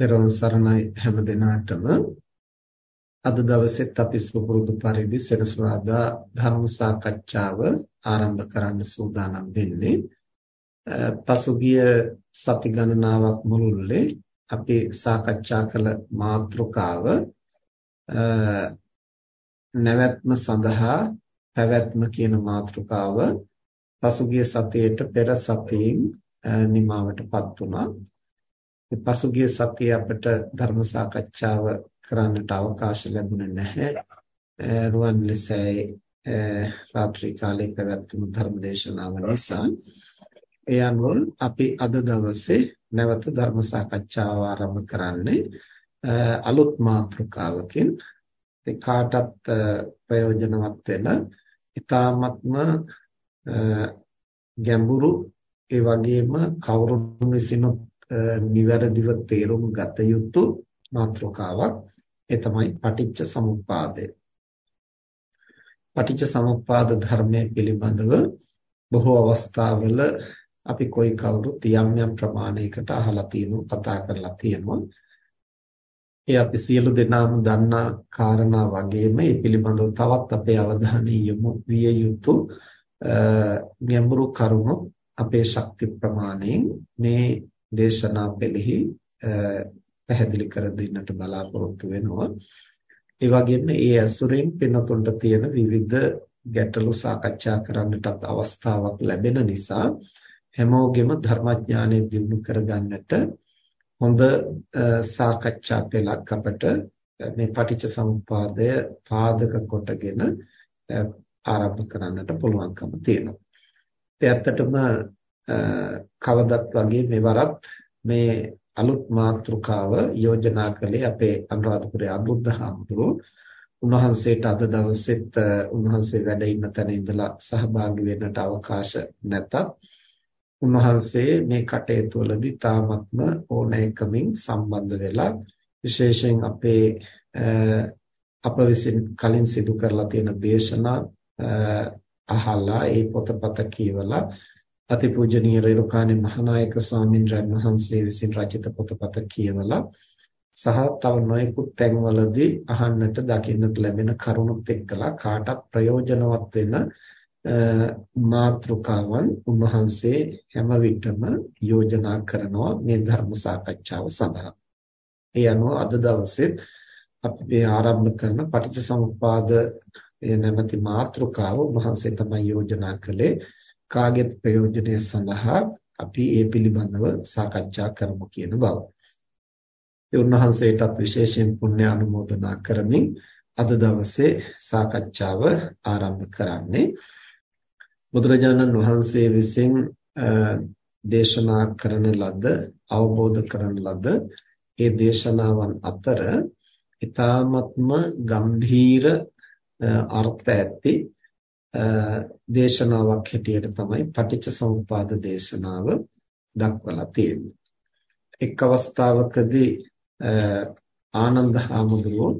පෙරවන් සරණයි හැම දිනාටම. අද දවසෙත් අපි සුපුරුදු පරිදි සෙනසුරාදා ධර්ම සාකච්ඡාව ආරම්භ කරන්න සූදානම් වෙන්නේ. පසුගිය සති ගණනාවක් මුළුල්ලේ අපි සාකච්ඡා කළ මාතෘකාව නැවැත්ම සඳහා පැවැත්ම කියන මාතෘකාව පසුගිය සතියේට පෙර සතියෙන් නිමාවටපත් වුණා. පසුගිය සතියේ අපිට ධර්ම සාකච්ඡාව කරන්නට අවකාශ ලැබුණේ නැහැ. රුවන්වැලිසෑයේ රාත්‍රී කාලේ පැවැත්වුණු ධර්ම දේශනාව නිසා. ඒ අනුව අපි අද දවසේ නැවත ධර්ම සාකච්ඡාව ආරම්භ කරන්නේ අලුත් මාතෘකාවකින්. ඒ කාටත් ප්‍රයෝජනවත් වෙන ඊ타ත්ම ගැඹුරු ඒ වගේම කවුරුන් විසිනුත් නිවැරදිව තේරුම් ගත යුතු මාතෘකාවක් ඒ තමයි පටිච්ච සමුප්පාදය. පටිච්ච සමුප්පාද ධර්මයේ පිළිබඳව බොහෝ අවස්ථාවල අපි කොයි කවුරුත් යම් යම් ප්‍රමාණයකට අහලා තියෙනවා කතා කරලා තියෙනවා. ඒ අපි සියලු දෙනාම දන්නා කාරණා වගේම මේ පිළිබඳව තවත් අපේ අවධානය යොමු විය යුතු ගැඹුරු කරුණු අපේ ශක්ති ප්‍රමාණයෙන් මේ දේශනා පෙළෙහි පැහැදිලි කර දෙන්නට බලාපොරොත්තු වෙනවා. ඒ වගේම ඒ ඇසුරෙන් පින්නතුන්ට තියෙන විවිධ ගැටලු සාකච්ඡා කරන්නටත් අවස්ථාවක් ලැබෙන නිසා හැමෝගෙම ධර්මඥානය දිනු කරගන්නට හොඳ සාකච්ඡා පෙළක් අපට මේ පටිච්ච සමුප්පාදය පාදක කොටගෙන ආරම්භ කරන්නට පුළුවන්කම තියෙනවා. ඒ ඇත්තටම කවදත් වගේ මෙවරත් මේ අලුත් මාතෘකාව යෝජනා කළේ අපේ අනුරාධපුරයේ අනුරුද්ධ හාමුදුරුවෝ. උන්වහන්සේට අද දවසෙත් උන්වහන්සේ වැඩ ඉන්න තැන ඉඳලා සහභාගී වෙන්නට අවකාශ නැතත් උන්වහන්සේ මේ කටයුතු වලදී තාමත්ම ඕනෑකමින් සම්බන්ධ වෙලා විශේෂයෙන් අපේ අප විසින් කලින් සිදු කරලා තියෙන දේශනා අහලා ඒ පොතපත කියවලා අතිපූජනීය රේරුකාණේ මහානායක ස්වාමීන් වහන්සේ විසින් රචිත පොතපත කියවලා සහ තව නොයෙකුත් තැන්වලදී අහන්නට දකින්නට ලැබෙන කරුණුත් එක්කලා කාටත් ප්‍රයෝජනවත් වෙන මාතෘකාවන් උන්වහන්සේ හැම විටම යෝජනා කරනවා මේ ධර්ම සාකච්ඡාව සඳහා. ඒ අනුව අද දවසේ අපි මේ ආරම්භ කරන පටිච්චසමුප්පාද නැමැති මාතෘකාව උන්වහන්සේ තමයි යෝජනා කළේ. කාගෙත් ප්‍රයෝජනය සඳහා අපි ඒ පිළිබඳව සාකච්ඡා කරමු කියන බව. ඒ උන්වහන්සේටත් විශේෂයෙන් පුණ්‍ය අනුමෝදනා කරමින් අද දවසේ සාකච්ඡාව ආරම්භ කරන්නේ බුදුරජාණන් වහන්සේ විසින් දේශනා කරන ලද අවබෝධ කරන ලද ඒ දේශනාවන් අතර ඊ타ත්ම ගම්භීර අර්ථ ඇති දේශනාවක් හැටියට තමයි පටිච්ච සමුප්පාද දේශනාව දක්වලා තියෙන්නේ. එක් අවස්ථාවකදී ආනන්ද හාමුදුරුවෝ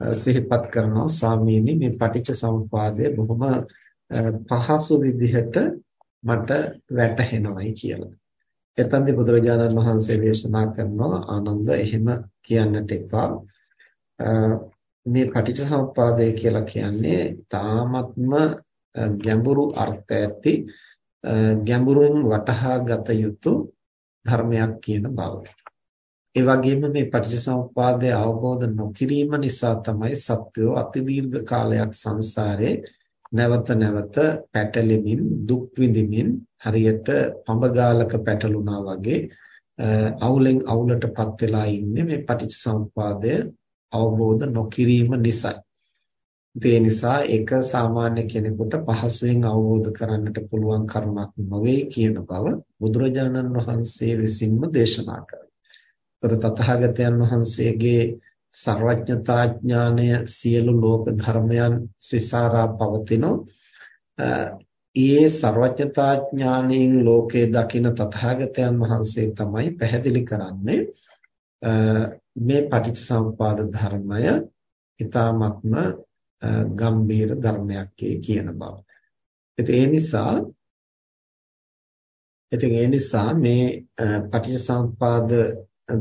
සිහිපත් කරනවා ස්වාමීනි මේ පටිච්ච සමුප්පාදය බොහොම පහසු විදිහට මට වැටහෙනවයි කියලා. එතෙන්දී බුදුරජාණන් වහන්සේ දේශනා කරනවා ආනන්ද එහෙම කියන්නට එපා. මේ පටිච්චසමුප්පාදය කියලා කියන්නේ තාමත්ම ගැඹුරු අර්ථ ඇති ගැඹුරින් වටහා ගත යුතු ධර්මයක් කියන බව. ඒ වගේම මේ පටිච්චසමුප්පාදය අවබෝධ නොකිරීම නිසා තමයි සත්වෝ අතිදීර්ඝ කාලයක් සංසාරේ නැවත නැවත පැටලෙමින් දුක් විඳිමින් හරියට පඹගාලක පැටලුණා වගේ අවුලෙන් අවුලටපත් වෙලා ඉන්නේ මේ පටිච්චසමුප්පාදය අවබෝධ නොකිරීම නිසායි. ඒ නිසා ඒක සාමාන්‍ය කෙනෙකුට පහසුවෙන් අවබෝධ කරන්නට පුළුවන් කරුණක් නොවේ කියන බව බුදුරජාණන් වහන්සේ විසින්ම දේශනා කරා. ඒතර තථාගතයන් වහන්සේගේ සර්වඥතා ඥානය සියලු ලෝක ධර්මයන් සිසාරා පවතිනෝ ඒ සර්වඥතා ඥාණයෙන් ලෝකේ දකින තථාගතයන් වහන්සේ තමයි පැහැදිලි කරන්නේ මේ පටිච්චසමුපාද ධර්මය ඊ타ත්ම ගම්බීර ධර්මයක් කියන බව. ඉතින් ඒ නිසා ඉතින් ඒ නිසා මේ පටිච්චසමුපාද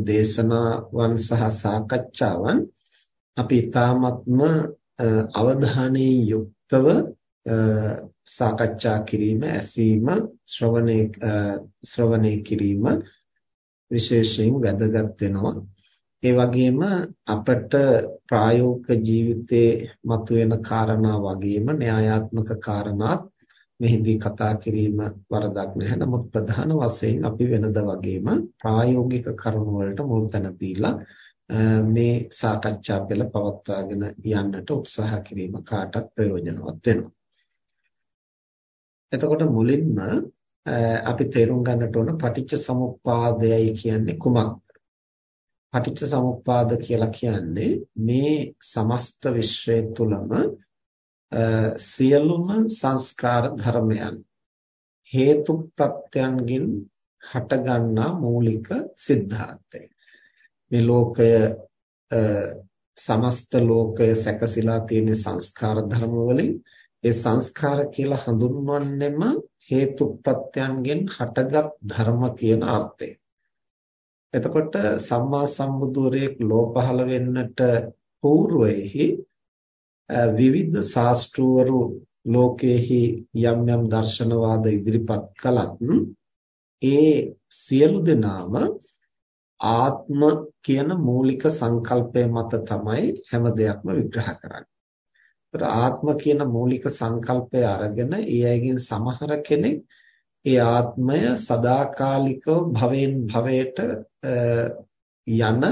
දේශනාවන් සහ සාකච්ඡාවන් අපි ඊ타ත්ම අවධානයෙන් යුක්තව සාකච්ඡා කිරීම, ඇසීම, ශ්‍රවණය ශ්‍රවණය කිරීම විශේෂයෙන් වැදගත් වෙනවා. ඒ වගේම අපට ප්‍රායෝගික ජීවිතයේ මතුවෙන කාරණා වගේම න්‍යායාත්මක කාරණාත් මෙහිදී කතා කිරීම වරදක් නැහැ. නමුත් ප්‍රධාන වශයෙන් අපි වෙනද වගේම ප්‍රායෝගික කරුණු වලට මුල් තැන දීලා මේ සාකච්ඡා පෙළ පවත්වාගෙන යන්නට උත්සාහ කිරීම කාටත් ප්‍රයෝජනවත් වෙනවා. එතකොට මුලින්ම අපි තේරුම් ගන්නට ඕන පටිච්ච සමුප්පාදයයි කියන්නේ කුමක්ද? පටිච්ච සමුප්පාද කියලා කියන්නේ මේ සමස්ත විශ්වය තුලම සියලුම සංස්කාර ධර්මයන් හේතු ප්‍රත්‍යයන්ගෙන් හටගන්නා මූලික સિદ્ધාර්ථය මේ ලෝකය සමස්ත ලෝකය සැකසීලා තියෙන සංස්කාර ධර්ම වලින් ඒ සංස්කාර කියලා හඳුන්වන්නෙම හේතු ප්‍රත්‍යයන්ගෙන් හටගත් ධර්ම කියන අර්ථය. එතකොට සම්මා සම්බුදුරෙක් ලෝ පහළ වෙන්නට పూర్වයේහි විවිධ ශාස්ත්‍රවරු ලෝකයේහි යම් යම් දර්ශනවාද ඉදිරිපත් කළත් ඒ සියලු දෙනාම ආත්ම කියන මූලික සංකල්පය මත තමයි හැම දෙයක්ම විග්‍රහ කරන්නේ. ඒතර ආත්ම කියන මූලික සංකල්පය අරගෙන ඒ අයගෙන් සමහර කෙනෙක් ඒ ආත්මය සදාකාලිකව භවෙන් භවයට යන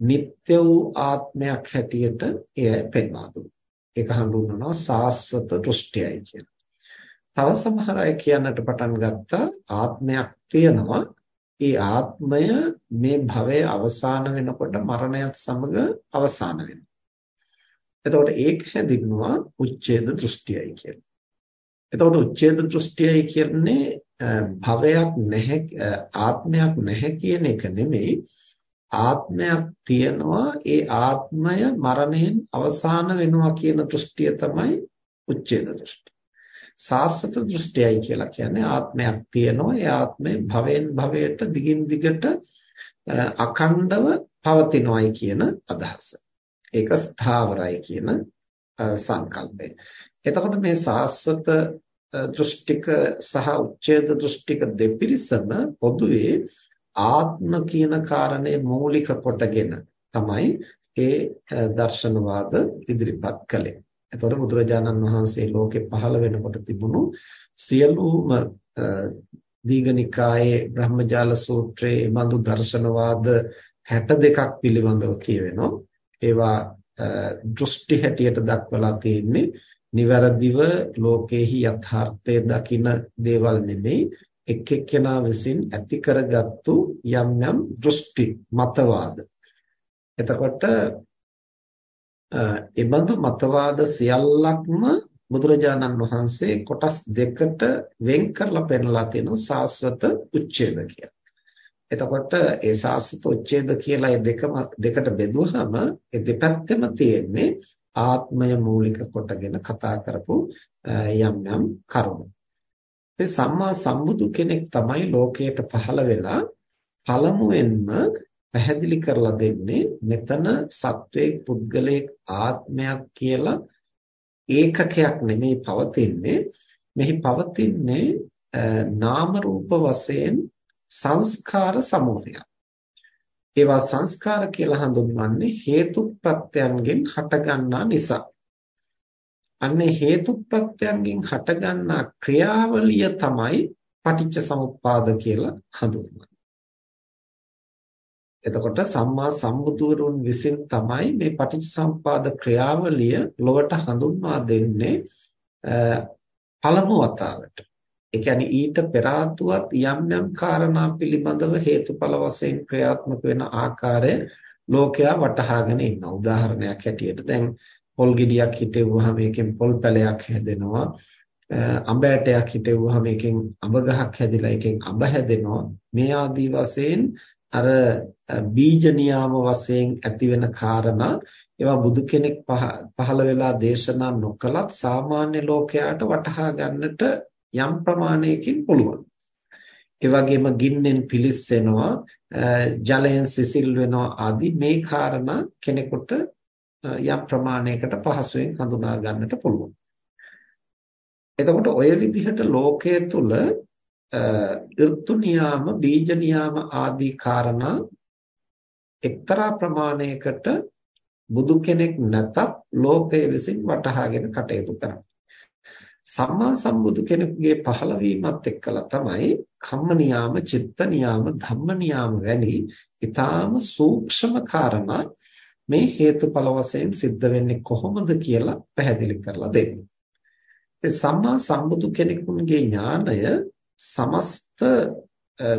නিত্য වූ ආත්මයක් හැටියට එය පෙන්වා දුන්නා. ඒක හඳුන්වනවා සාස්වත දෘෂ්ටියයි කියලා. තව සමහර අය කියන්නට පටන් ගත්තා ආත්මයක් තියෙනවා. ඒ ආත්මය මේ භවයේ අවසාන වෙනකොට මරණයත් සමග අවසාන වෙනවා. එතකොට ඒක හැදින්නවා උච්ඡේද දෘෂ්ටියයි කියලා. එතකොට උච්ඡේද දෘෂ්ටියයි කියන්නේ භවයක් නැහැ ආත්මයක් නැහැ කියන එක නෙමෙයි ආත්මයක් තියෙනවා ඒ ආත්මය මරණයෙන් අවසාන වෙනවා කියන දෘෂ්ටිය තමයි උච්ඡේද දෘෂ්ටි. සාස්වත දෘෂ්ටියයි කියලා කියන්නේ ආත්මයක් තියෙනවා ඒ ආත්මය භවෙන් භවයට දිගින් දිගට අඛණ්ඩව පවතිනවායි කියන අදහස. ඒක ස්ථාවරයි කියන සංකල්පය. එතකොට මේ සාස්වත දෘෂ්ටික සහ උච්ඡේද දෘෂ්ටික දෙපිරිසම පොදුවේ ආත්ම කියන කාරණේ මූලික කොටගෙන තමයි ඒ දර්ශනවාද ඉදිරිපත් කළේ. එතකොට බුදුරජාණන් වහන්සේ ලෝකේ පහළ වෙනකොට තිබුණු සියලුම දීඝනිකායේ බ්‍රහ්මජාල සූත්‍රයේ බඳු දර්ශනවාද 62ක් පිළිබඳව කියවෙනවා. ඒවා දෘෂ්ටි හැටියට දක්වලා තියෙන්නේ නිවැරදිව ලෝකේහි යථාර්ථය දකින දේවල් නෙමෙයි එක් එක්කෙනා විසින් ඇති කරගත්තු යම් යම් දෘෂ්ටි මතවාද. එතකොට එබඳු මතවාද සියල්ලක්ම බුදුරජාණන් වහන්සේ කොටස් දෙකට වෙන් කරලා පෙන්නලා තියෙනවා සාස්වත උච්ඡේද කියලා. එතකොට ඒ සාස්වත උච්ඡේද කියලා ඒ දෙකම දෙකට බෙදුවහම ඒ දෙපැත්තෙම තියෙන්නේ ආත්මය මූලික කොටගෙන කතා කරපු යම් යම් කරුණු. ඒ සම්මා සම්බුදු කෙනෙක් තමයි ලෝකයට පහළ වෙලා පළමුවෙන්ම පැහැදිලි කරලා දෙන්නේ මෙතන සත්වයේ පුද්ගලයේ ආත්මයක් කියලා ඒකකයක් නෙමෙයි පවතින්නේ මෙහි පවතින්නේ නාම රූප වශයෙන් සංස්කාර සමූහයක් ඒවා සංස්කාර කියලා හඳුන්වන්නේ හේතු ප්‍රත්‍යයන්ගෙන් හටගන්නා නිසා. අන්නේ හේතු ප්‍රත්‍යයන්ගෙන් හටගන්නා ක්‍රියාවලිය තමයි පටිච්ච සමුප්පාද කියලා හඳුන්වන්නේ. එතකොට සම්මා සම්බුදුවරුන් විසින් තමයි මේ පටිච්චසමුපාද ක්‍රියාවලිය ලොවට හඳුන්වා දෙන්නේ පළමු වතාවට. ඒ කියන්නේ ඊට පෙර ආතුවත් යම් යම් කාරණා පිළිබඳව හේතුඵල වශයෙන් ක්‍රියාත්මක වෙන ආකාරය ලෝකයා වටහාගෙන ඉන්නවා. උදාහරණයක් හැටියට දැන් පොල් ගෙඩියක් හිටෙව්වහම ඒකෙන් පොල් පැලයක් හැදෙනවා. අඹ ඇටයක් හිටෙව්වහම ඒකෙන් අඹ ගහක් හැදිලා ඒකෙන් අඹ හැදෙනවා. මේ ආදී වශයෙන් අර බීජ නියාම වශයෙන් ඇති වෙන කාරණා ඒවා බුදු කෙනෙක් පහළ වෙලා දේශනා නොකලත් සාමාන්‍ය ලෝකයාට වටහා ගන්නට යම් ප්‍රමාණයකින් පුළුවන්. ඒ වගේම ගින්නෙන් පිලිස්සෙනවා ජලයෙන් සිසිල් වෙනවා ආදී මේ කාරණා කෙනෙකුට යම් ප්‍රමාණයකට පහසුවෙන් හඳුනා ගන්නට පුළුවන්. එතකොට ඔය විදිහට ලෝකයේ තුල ඍතු නියාම, බීජ නියාම ආදී කාරණා එක්තරා ප්‍රමාණයකට බුදු කෙනෙක් නැතත් ලෝකයේ විසින් වටහාගෙන කටයුතු කරනවා. සම්මා සම්බුදු කෙනෙකුගේ පහළවීමත් එක්කලා තමයි කම්ම නියාම, චිත්ත නියාම, ධම්ම නියාම වැනි ඊටාම සූක්ෂම කාරණා මේ හේතුඵල වශයෙන් සිද්ධ වෙන්නේ කොහොමද කියලා පැහැදිලි කරලා දෙන්නේ. ඒ සම්මා සම්බුදු කෙනෙකුගේ ඥාණය සමස්ත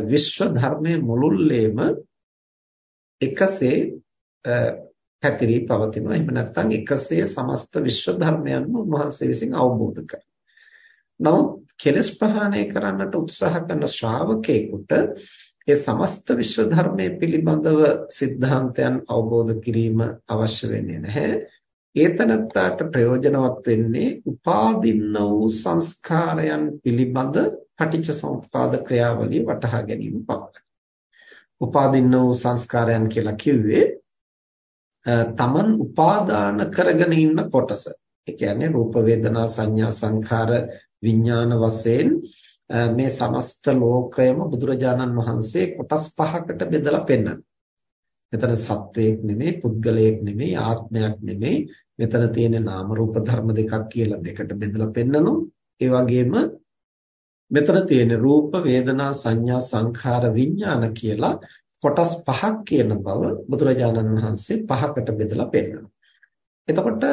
විශ්ව ධර්මයේ මුළුල්ලේම එකසේ පැතිරී පවතිනවා. එහෙම නැත්නම් එකසේ සමස්ත විශ්ව ධර්මයන්ම උන්වහන්සේ විසින් අවබෝධ කරනවා. නමුත් කෙලස් ප්‍රහාණය කරන්නට උත්සාහ කරන ශ්‍රාවකේකට ඒ සමස්ත විශ්ව ධර්මයේ පිළිබඳව સિદ્ધාන්තයන් අවබෝධ කිරීම අවශ්‍ය වෙන්නේ නැහැ. ඒතනත්තාට ප්‍රයෝජනවත් වෙන්නේ උපාදින්න වූ සංස්කාරයන් පිළිබඳ පටිච්ච සමුප්පාද ක්‍රියාවලිය වටහා ගැනීම පමණයි. උපාදින්න වූ සංස්කාරයන් කියලා කිව්වේ තමන් උපාදාන කරගෙන ඉන්න කොටස. ඒ කියන්නේ රූප වේදනා සංඥා සංඛාර විඥාන වශයෙන් මේ සමස්ත ලෝකයම බුදුරජාණන් වහන්සේ කොටස් පහකට බෙදලා පෙන්නනවා. මෙතන සත්වයක් නෙමෙයි, පුද්ගලයෙක් නෙමෙයි, ආත්මයක් නෙමෙයි. මෙතන තියෙන නාම රූප ධර්ම දෙකක් කියලා දෙකට බෙදලා පෙන්නනවා. ඒ වගේම මෙතන තියෙන රූප, වේදනා, සංඥා, සංඛාර, විඥාන කියලා කොටස් පහක් කියන බව බුදුරජාණන් වහන්සේ පහකට බෙදලා පෙන්නනවා. එතකොට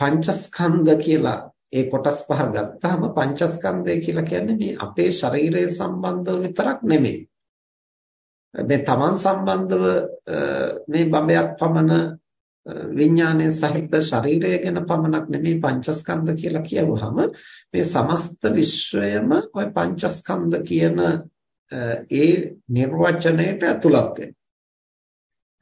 පංචස්කන්ධ කියලා ඒ කොටස් පහ ගත්තාම පංචස්කන්ධය කියලා කියන්නේ මේ අපේ ශරීරය සම්බන්ධව විතරක් නෙමෙයි. මේ තමන් සම්බන්ධව මේ බඹයක් පමණ විඥානයේ සහිත ශරීරය ගැන පමණක් නෙමෙයි පංචස්කන්ධ කියලා කියවහම මේ සමස්ත විශ්වයම ওই පංචස්කන්ධ කියන ඒ නිර්වචනයට ඇතුළත් වෙනවා.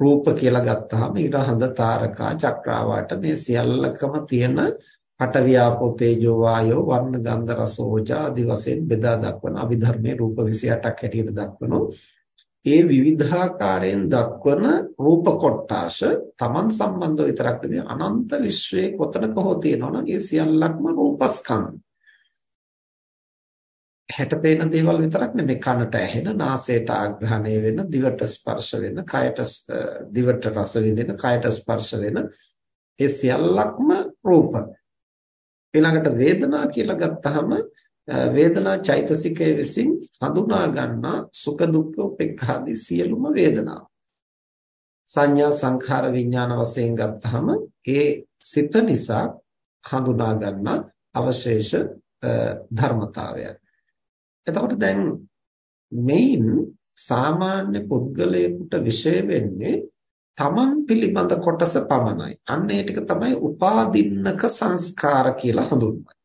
රූප කියලා ගත්තාම ඊරහඳ තාරකා චක්‍රාවාට මේ සියල්ලකම තියෙන පඨවියාපෝ තේජෝ වායෝ වර්ණ ගන්ධ රස ඕජා ආදි වශයෙන් බෙදා දක්වන අභිධර්මයේ රූප 28ක් හැටියට දක්වනවා. ඒ විවිධාකාරයෙන් දක්වන රූප කොටාශ Taman සම්බන්ධව විතරක් නෙවෙයි අනන්ත විශ්වයේ කොතනක හෝ තියෙනවා නම් ඒ සියල්ලක්ම රූපස්කන්ධ. හැට පේන දේවල් විතරක් නෙමෙයි කනට ඇහෙන, නාසයට ආග්‍රහණය වෙන, දිවට ස්පර්ශ වෙන, කයට දිවට රස විඳින, කයට ස්පර්ශ වෙන ඒ සියල්ලක්ම රූප. ඊළඟට වේදනා කියලා ගත්තාම වේදනා චෛතසිකයේ විසින් හඳුනා ගන්නා සුඛ දුක්ඛ උපේක්ඛාදී සියලුම වේදනා. සංඥා සංඛාර විඥාන වශයෙන් ගත්තාම ඒ සිත නිසා හඳුනා ගන්නා අවශේෂ ධර්මතාවයන්. එතකොට දැන් මේන් සාමාන්‍ය පුද්ගලයෙකුට විශේෂ වෙන්නේ තමන් පිළිබඳ කොටස පමණයි. අන්න ඒ ටික තමයි උපාදින්නක සංස්කාර කියලා හඳුන්වන්නේ.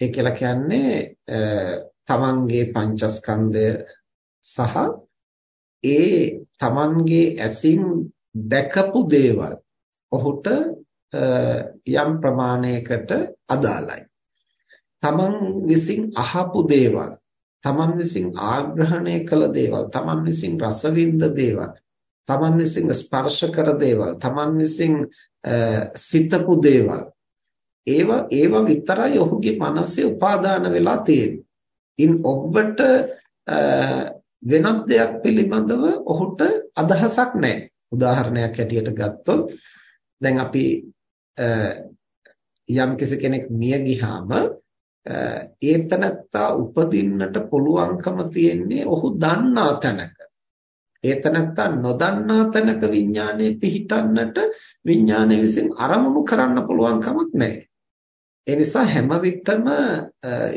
ඒ කියලා කියන්නේ තමන්ගේ පංචස්කන්ධය සහ ඒ තමන්ගේ ඇසින් දැකපු දේවල් ඔහුට යම් ප්‍රමාණයකට අදාළයි. තමන් විසින් අහපු දේවල්, තමන් විසින් ආග්‍රහණය කළ දේවල්, තමන් විසින් රසවින්ද දේවල් තමන් විසින් ස්පර්ශ කර දේවල් තමන් විසින් සිතපු දේවල් ඒවා ඒවා විතරයි ඔහුගේ මනසේ උපාදාන වෙලා තියෙන්නේ. ඉන් ඔබට වෙනත් දෙයක් පිළිබඳව ඔහුට අදහසක් නැහැ. උදාහරණයක් හැටියට ගත්තොත් දැන් අපි යම් කෙනෙක් මිය ගියාම ඒතනත්තා උපදින්නට පුළුවන්කම තියෙන්නේ ඔහු දන්නා තැනක. ඒතනත්තා නොදන්නා තැනක විඥානයේ පිහිටන්නට විඥානය විසින් අරමුණු කරන්න පුළුවන් කමක් නැහැ. ඒ නිසා හැම විටම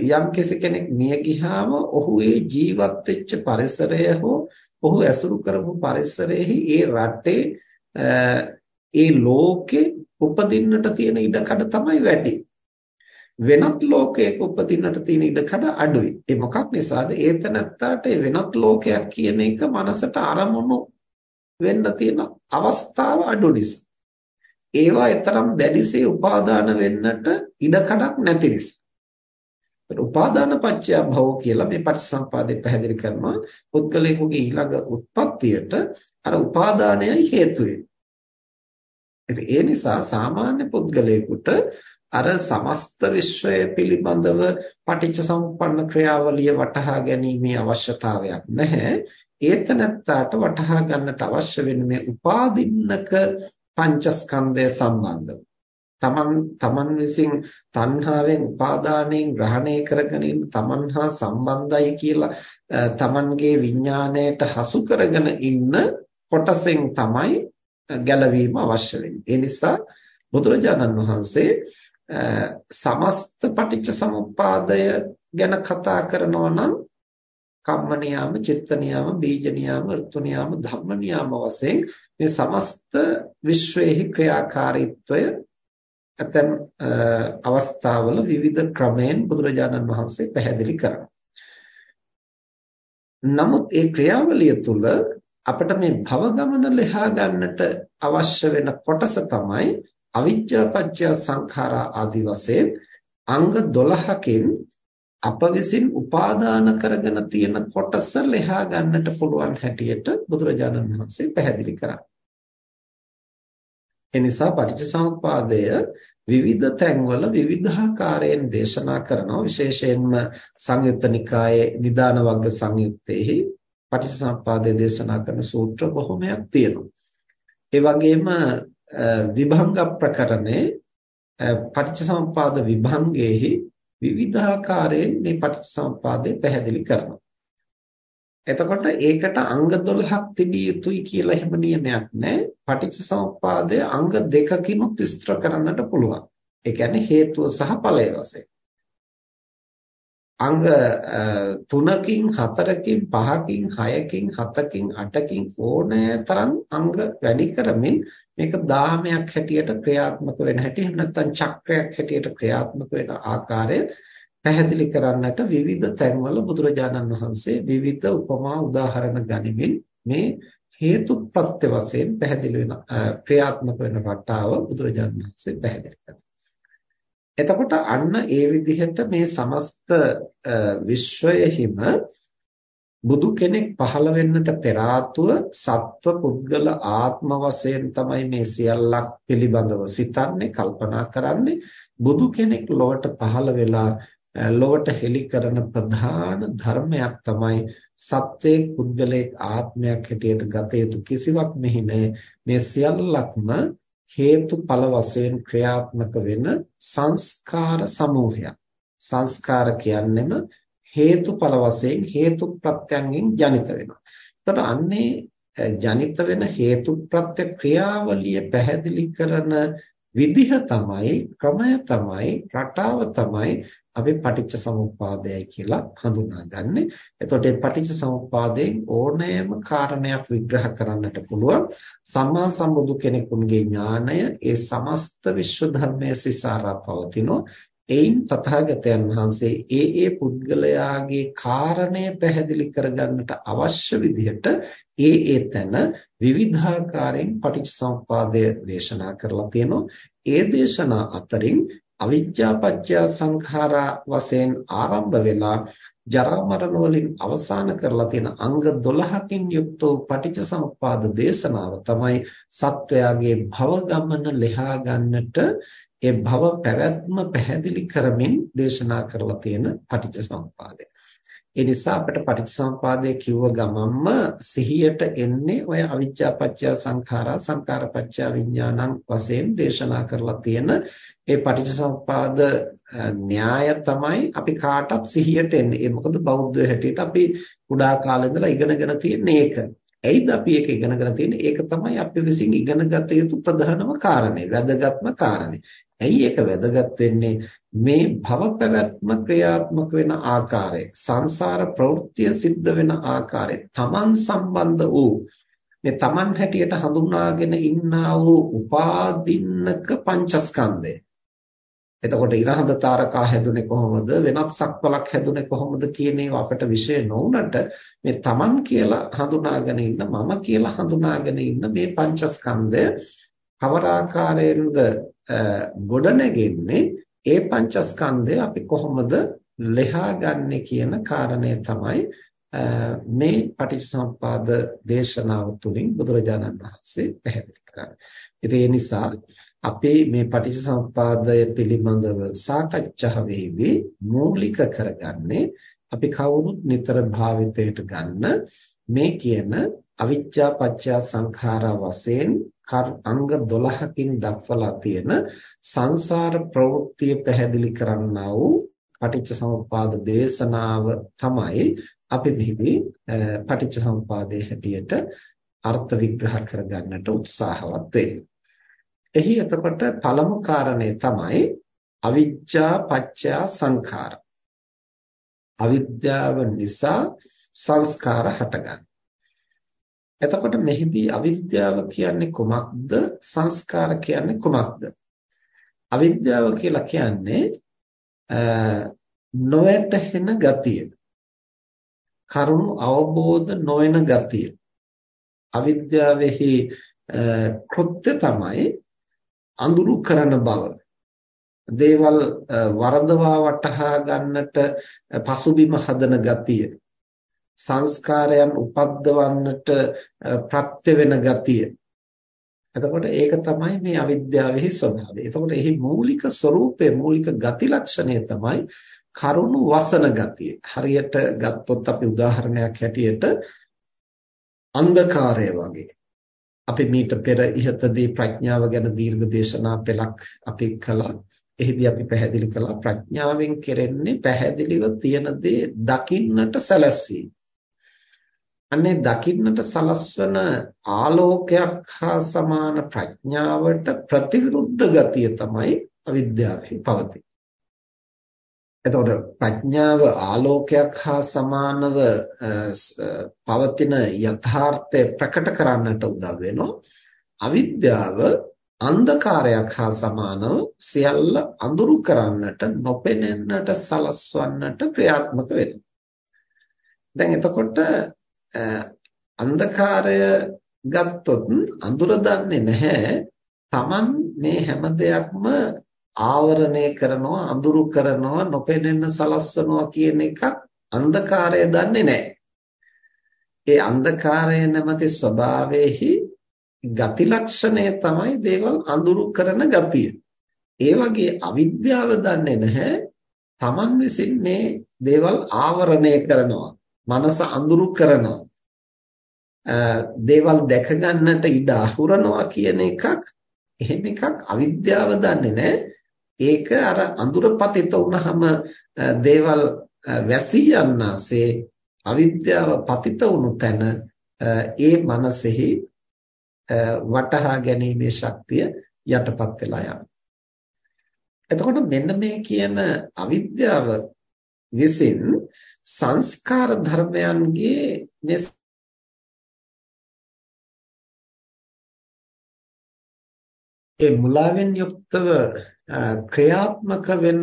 යම් කෙනෙක් මිය ගියාම ඔහු ඒ ජීවත් වෙච්ච පරිසරය හෝ ඔහු ඇසුරු කරපු පරිසරයේ ඒ රටේ ඒ ලෝකේ උපදින්නට තියෙන ඉඩකඩ තමයි වැඩි. වෙනත් ලෝකයක උපදින්නට තියෙන ඉඩකඩ අඩුයි. ඒ මොකක් නිසාද? ඒතනත්තාට වෙනත් ලෝකයක් කියන එක මනසට අරමුණු වෙන්න තියෙන අවස්ථාව අඩු නිසා. ඒවා ඊතරම් දැඩිසේ උපාදාන වෙන්නට ඉඩකඩක් නැති නිසා. උපාදාන පත්‍ය භව කියලා මේ පටිසම්පාදේ පැහැදිලි කරනවා පුද්ගලයෙකුගේ ඊළඟ උත්පත්තියට අර උපාදානයයි හේතු වෙන්නේ. ඒ නිසා සාමාන්‍ය පුද්ගලයෙකුට අර සමස්ත විශ්වය පිළිබඳව පටිච්ච සමුප්පන්න ක්‍රියාවලිය වටහා ගැනීමේ අවශ්‍යතාවයක් නැහැ. ඒතනත්තාට වටහා ගන්නට අවශ්‍ය වෙන්නේ මේ උපාදින්නක පංචස්කන්ධය සම්බන්ධව. තමන් තමන් විසින් තණ්හාවෙන් උපාදානයෙන් ග්‍රහණය කරගෙන ඉන්න තමන් හා සම්බන්ධයි කියලා තමන්ගේ විඥාණයට හසු කරගෙන ඉන්න කොටසෙන් තමයි ගැලවීම අවශ්‍ය වෙන්නේ. ඒ නිසා බුදුරජාණන් වහන්සේ සමස්ත පටිච්ච සමුප්පාදය ගැන කතා කරනවා නම් කම්ම නියාම, චිත්ත නියාම, බීජ නියාම, ඍතු නියාම, ධම්ම නියාම වශයෙන් මේ සමස්ත විශ්වයේහි ක්‍රියාකාරීත්වය ඇතැම් අවස්ථාවල විවිධ ක්‍රමයෙන් බුදුරජාණන් වහන්සේ පැහැදිලි කරනවා. නමුත් ඒ ක්‍රියාවලිය තුළ අපිට මේ භව ගමන ලෙහා ගන්නට අවශ්‍ය වෙන කොටස තමයි අවිජ්ජා පත්‍ය සංඛාරා ආදි වශයෙන් අංග 12කින් අප විසින් උපාදාන කරගෙන තියෙන කොටස ලෙහා ගන්නට පුළුවන් හැටියට බුදුරජාණන් වහන්සේ පැහැදිලි කරා. එනිසා පටිච්චසමුප්පාදය විවිධ තැන්වල විවිධාකාරයෙන් දේශනා කරනවා විශේෂයෙන්ම සංයුත්ත නිකායේ නිදාන වර්ග සංයුත්තේහි පටිච්චසමුප්පාදය දේශනා කරන සූත්‍ර බොහොමයක් තියෙනවා. ඒ වගේම විභංග ප්‍රකරණේ පටිච්චසමුප්පාද විභංගයේහි විවිධාකාරයෙන් මේ පටිච්චසමුප්පාදය පැහැදිලි කරනවා. එතකොට ඒකට අංග 12ක් තිබිය යුතුයි කියලා එහෙම නියමයක් නැහැ. පටිච්චසමුප්පාදය අංග දෙකකිනුත් විස්තර කරන්නට පුළුවන්. ඒ කියන්නේ හේතුව සහ ඵලය වශයෙන්. අංග 3කින් 4කින් 5කින් 6කින් 7කින් 8කින් ඕනෑ තරම් අංග වැඩි කරමින් මේක දාමයක් හැටියට ක්‍රියාත්මක වෙන හැටි එහෙම නැත්නම් චක්‍රයක් හැටියට ක්‍රියාත්මක වෙන ආකාරය පැහැදිලි කරන්නට විවිධ තැන්වල බුදුරජාණන් වහන්සේ විවිධ උපමා උදාහරණ ගනිමින් මේ හේතු ප්‍රත්‍ය වශයෙන් පැහැදිලි වෙන ක්‍රියාත්මක වෙන රටාව බුදුරජාණන් වහන්සේ පැහැදිලි කරනවා. එතකොට අන්න ඒ විදිහට මේ සමස්ත විශ්වයෙහිම බුදු කෙනෙක් පහළ වෙන්නට පෙර සත්ව පුද්ගල ආත්ම වශයෙන් තමයි මේ සියල්ලක් පිළිබඳව සිතන්නේ කල්පනා කරන්නේ. බුදු කෙනෙක් ලොවට පහළ වෙලා ලොවට හෙළි කරන ප්‍රධාන ධර්මයක් තමයි සත්වයේ පුද්ගලයේ ආත්මයක් හැටියට ගත යුතු කිසිවක් මෙහි මේ සියල්ලක්ම හේතුඵල වශයෙන් ක්‍රියාත්මක වෙන සංස්කාර සමූහයක් සංස්කාර කියන්නෙම හේතුඵල වශයෙන් හේතු ප්‍රත්‍යයෙන් ජනිත වෙනවා. එතකොට අන්නේ ජනිත වෙන හේතු ප්‍රත්‍ය ක්‍රියාවලිය පැහැදිලි කරන විදිහ තමයි ක්‍රමය තමයි රටාව තමයි අපි පටිච්ච සමුප්පාදයයි කියලා හඳුනාගන්නේ. එතකොට මේ පටිච්ච සමුප්පාදයෙන් ඕනෑම කාරණයක් විග්‍රහ කරන්නට පුළුවන්. සම්මා සම්බුදු කෙනෙකුගේ ඥාණය ඒ සමස්ත විශ්ව ධර්මයේ සිසාරා පවතිනෝ. එයින් තථාගතයන් වහන්සේ ඒ ඒ පුද්ගලයාගේ කාරණය පැහැදිලි කරගන්නට අවශ්‍ය විදිහට ඒ ඒ තැන විවිධාකාරයෙන් පටිච්චසමුප්පාදය දේශනා කරලා තියෙනවා. ඒ දේශනා අතරින් අවිජ්ජා පත්‍ය සංඛාරා වශයෙන් ආරම්භ වෙලා ජරා මරණ වලින් අවසන් කරලා තියෙන අංග 12කින් යුක්ත වූ පටිච්චසමුප්පාද දේශනාව තමයි සත්වයාගේ භව ගමන ලෙහා ගන්නට ඒ භව පැවැත්ම පැහැදිලි කරමින් දේශනා කරලා තියෙන පටිච්චසමුප්පාදය. ඒ නිසා අපිට පටිච්චසමුපාදය කිව්ව ගමන්ම සිහියට එන්නේ ඔය අවිජ්ජා පත්‍ය සංඛාරා සංඛාර පත්‍ය විඥානං වශයෙන් දේශනා කරලා තියෙන ඒ පටිච්චසමුපාද න්‍යාය තමයි අපි කාටත් සිහියට එන්නේ. ඒ මොකද බෞද්ධ හැටියට අපි කුඩා කාලේ ඉඳලා ඉගෙනගෙන තියෙන්නේ ඒක. ඇයිද අපි ඒක ඉගෙනගෙන තියෙන්නේ? ඒක තමයි අපි විසින් ඉගෙන ගත යුතු ප්‍රධානම කාරණේ, වැදගත්ම කාරණේ. ඇයි ඒක වැදගත් වෙන්නේ? මේ භව පැවැත්ම ක්‍රියාත්මක වෙන ආකාරය, සංසාර ප්‍රවෘත්තිය සිද්ධ වෙන ආකාරය, තමන් සම්බන්ධ වූ මේ තමන් හැටියට හඳුනාගෙන ඉන්නා වූ උපාදින්නක පංචස්කන්ධය එතකොට ඉරහඳ තාරකා හැදුනේ කොහොමද වෙනත් සක්වලක් හැදුනේ කොහොමද කියන ඒවා අපට විශේෂ නොවුනට මේ Taman කියලා හඳුනාගෙන ඉන්න මම කියලා හඳුනාගෙන ඉන්න මේ පංචස්කන්ධය කවර ආකාරයෙන්ද ගොඩනැගෙන්නේ ඒ පංචස්කන්ධය අපි කොහොමද ලෙහාගන්නේ කියන කාරණය තමයි මේ පටිච්චසමුපාද දේශනාව තුළින් බුදුරජාණන් වහන්සේ පැහැදිලි කරන්නේ. ඉතින් ඒ නිසා අපි මේ පටිච්චසමුපාදය පිළිබඳව සාකච්ඡාවේදී මූලික කරගන්නේ අපි කවුරුත් නිතර භාවිතයට ගන්න මේ කියන අවිජ්ජා පත්‍ය සංඛාරා වශයෙන් අංග 12කින් දක්වලා තියෙන සංසාර ප්‍රවෘත්තිය පැහැදිලි කරන්නා වූ පටිච්ච සමුප්පාද දේශනාව තමයි අපි මෙහිදී පටිච්ච සමුපාදයේ හැටියට අර්ථ විග්‍රහ කරගන්නට උත්සාහවත් වෙන්නේ. එහි එතකොට පළමු කාරණය තමයි අවිජ්ජා පත්‍ය සංඛාර. අවිද්‍යාව නිසා සංස්කාර හටගන්න. එතකොට මෙහිදී අවිද්‍යාව කියන්නේ කුමක්ද? සංස්කාර කියන්නේ කුමක්ද? අවිද්‍යාව කියලා කියන්නේ නොවැටහෙන ගතිය. කරුණු අවබෝධ නොවන ගතිය. අවිද්‍යාවෙහි කෘත්‍ය තමයි අඳුරු කරන බව. දේවල් වරදවා වටහා ගන්නට පසුබිම හදන ගතිය. සංස්කාරයන් උපද්දවන්නට ප්‍රත්‍ය වෙන ගතිය. එතකොට ඒක තමයි මේ අවිද්‍යාවේ ස්වභාවය. එතකොට එහි මූලික ස්වરૂපය මූලික ගති ලක්ෂණය තමයි කරුණු වසන ගතිය. හරියට ගත්තොත් අපි උදාහරණයක් හැටියට අන්ධකාරය වගේ. අපි මීට පෙර ඉහතදී ප්‍රඥාව ගැන දීර්ඝ දේශනා පෙළක් අපි කළා. එහිදී අපි පැහැදිලි කළා ප්‍රඥාවෙන් කෙරෙන්නේ පැහැදිලිව තියෙන දේ දකින්නට සැලැස්වීම. අනේ දකින්නට සලස්වන ආලෝකයක් හා සමාන ප්‍රඥාවට ප්‍රතිවිරුද්ධ ගතිය තමයි අවිද්‍යාවේ පවතින. එතකොට ප්‍රඥාව ආලෝකයක් හා සමානව පවතින යථාර්ථය ප්‍රකට කරන්නට උදව් වෙනවා. අවිද්‍යාව අන්ධකාරයක් හා සමානව සියල්ල අඳුරු කරන්නට නොපෙනෙන්නට සලස්වන්නට ක්‍රියාත්මක වෙනවා. දැන් එතකොට අන්ධකාරය ගත්තොත් අඳුර දන්නේ නැහැ. Taman මේ හැම දෙයක්ම ආවරණය කරනවා අඳුරු කරනවා නොපෙනෙන්න සලස්වනවා කියන එකක් අන්ධකාරය දන්නේ නැහැ. ඒ අන්ධකාරය නැමැති ස්වභාවයේහි ගති ලක්ෂණය තමයි දේවල් අඳුරු කරන ගතිය. ඒ වගේ අවිද්‍යාව දන්නේ නැහැ. Taman විසින් මේ දේවල් ආවරණය කරනවා. මනස අඳුරු කරනවා. දේවල් දැක ගන්නට ඉඩ අහුරනවා කියන එකක් එහෙම එකක් අවිද්‍යාව දන්නේ නැහැ. ඒක අර අඳුර පතිත වුනහම දේවල් වැසී යන්නාසේ අවිද්‍යාව පතිත වුණු තැන ඒ මනසෙහි වටහා ගැනීමේ ශක්තිය යටපත් වෙලා යනවා. එතකොට මෙන්න මේ කියන අවිද්‍යාව විසින් සංස්කාර ධර්මයන්ගේ මේ ඒ මුලාවෙන් යුක්තව ක්‍රියාත්මක වෙන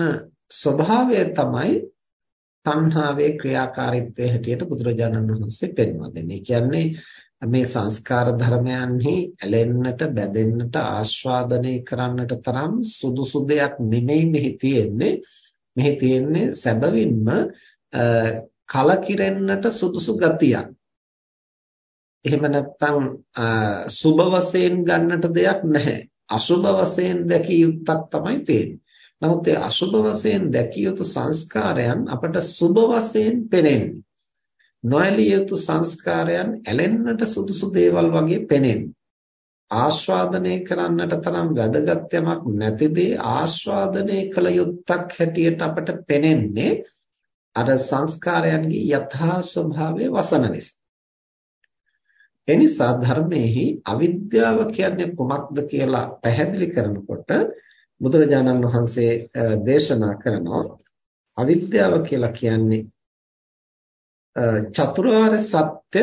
ස්වභාවය තමයි තණ්හාවේ ක්‍රියාකාරීත්වය හැටියට බුදුරජාණන් වහන්සේ පෙන්වා දෙන්නේ. කියන්නේ මේ සංස්කාර ධර්මයන්හි ඇලෙන්නට, බැඳෙන්නට, ආස්වාදනය කරන්නට තරම් සුදුසු දෙයක් නෙමෙයි මෙහි තියෙන්නේ. මෙහි තියෙන්නේ සැබවින්ම කලකිරෙන්නට සුදුසු ගතියක්. එහෙම නැත්නම් සුබ වශයෙන් ගන්නට දෙයක් නැහැ. අසුබ වශයෙන් දැකිය යුත්තක් තමයි තියෙන්නේ. නමුත් ඒ අසුබ වශයෙන් දැකිය යුතු සංස්කාරයන් අපට සුබ වශයෙන් පෙනෙන්නේ. නොඇලිය යුතු සංස්කාරයන් ඇලෙන්නට සුදුසු දේවල් වගේ පෙනෙන්නේ. ආස්වාදනය කරන්නට තරම් වැදගත් යමක් නැති දේ ආස්වාදනය කළ යුත්තක් හැටියට අපට පෙනෙන්නේ අර සංස්කාරයන්ගේ යථා ස්වභාවය වසන නිසා. එනිසා ධර්මයේහි අවිද්‍යාව කියන්නේ කුමක්ද කියලා පැහැදිලි කරනකොට බුදුරජාණන් වහන්සේ දේශනා කරනවා අවිද්‍යාව කියලා කියන්නේ චතුරාර්ය සත්‍ය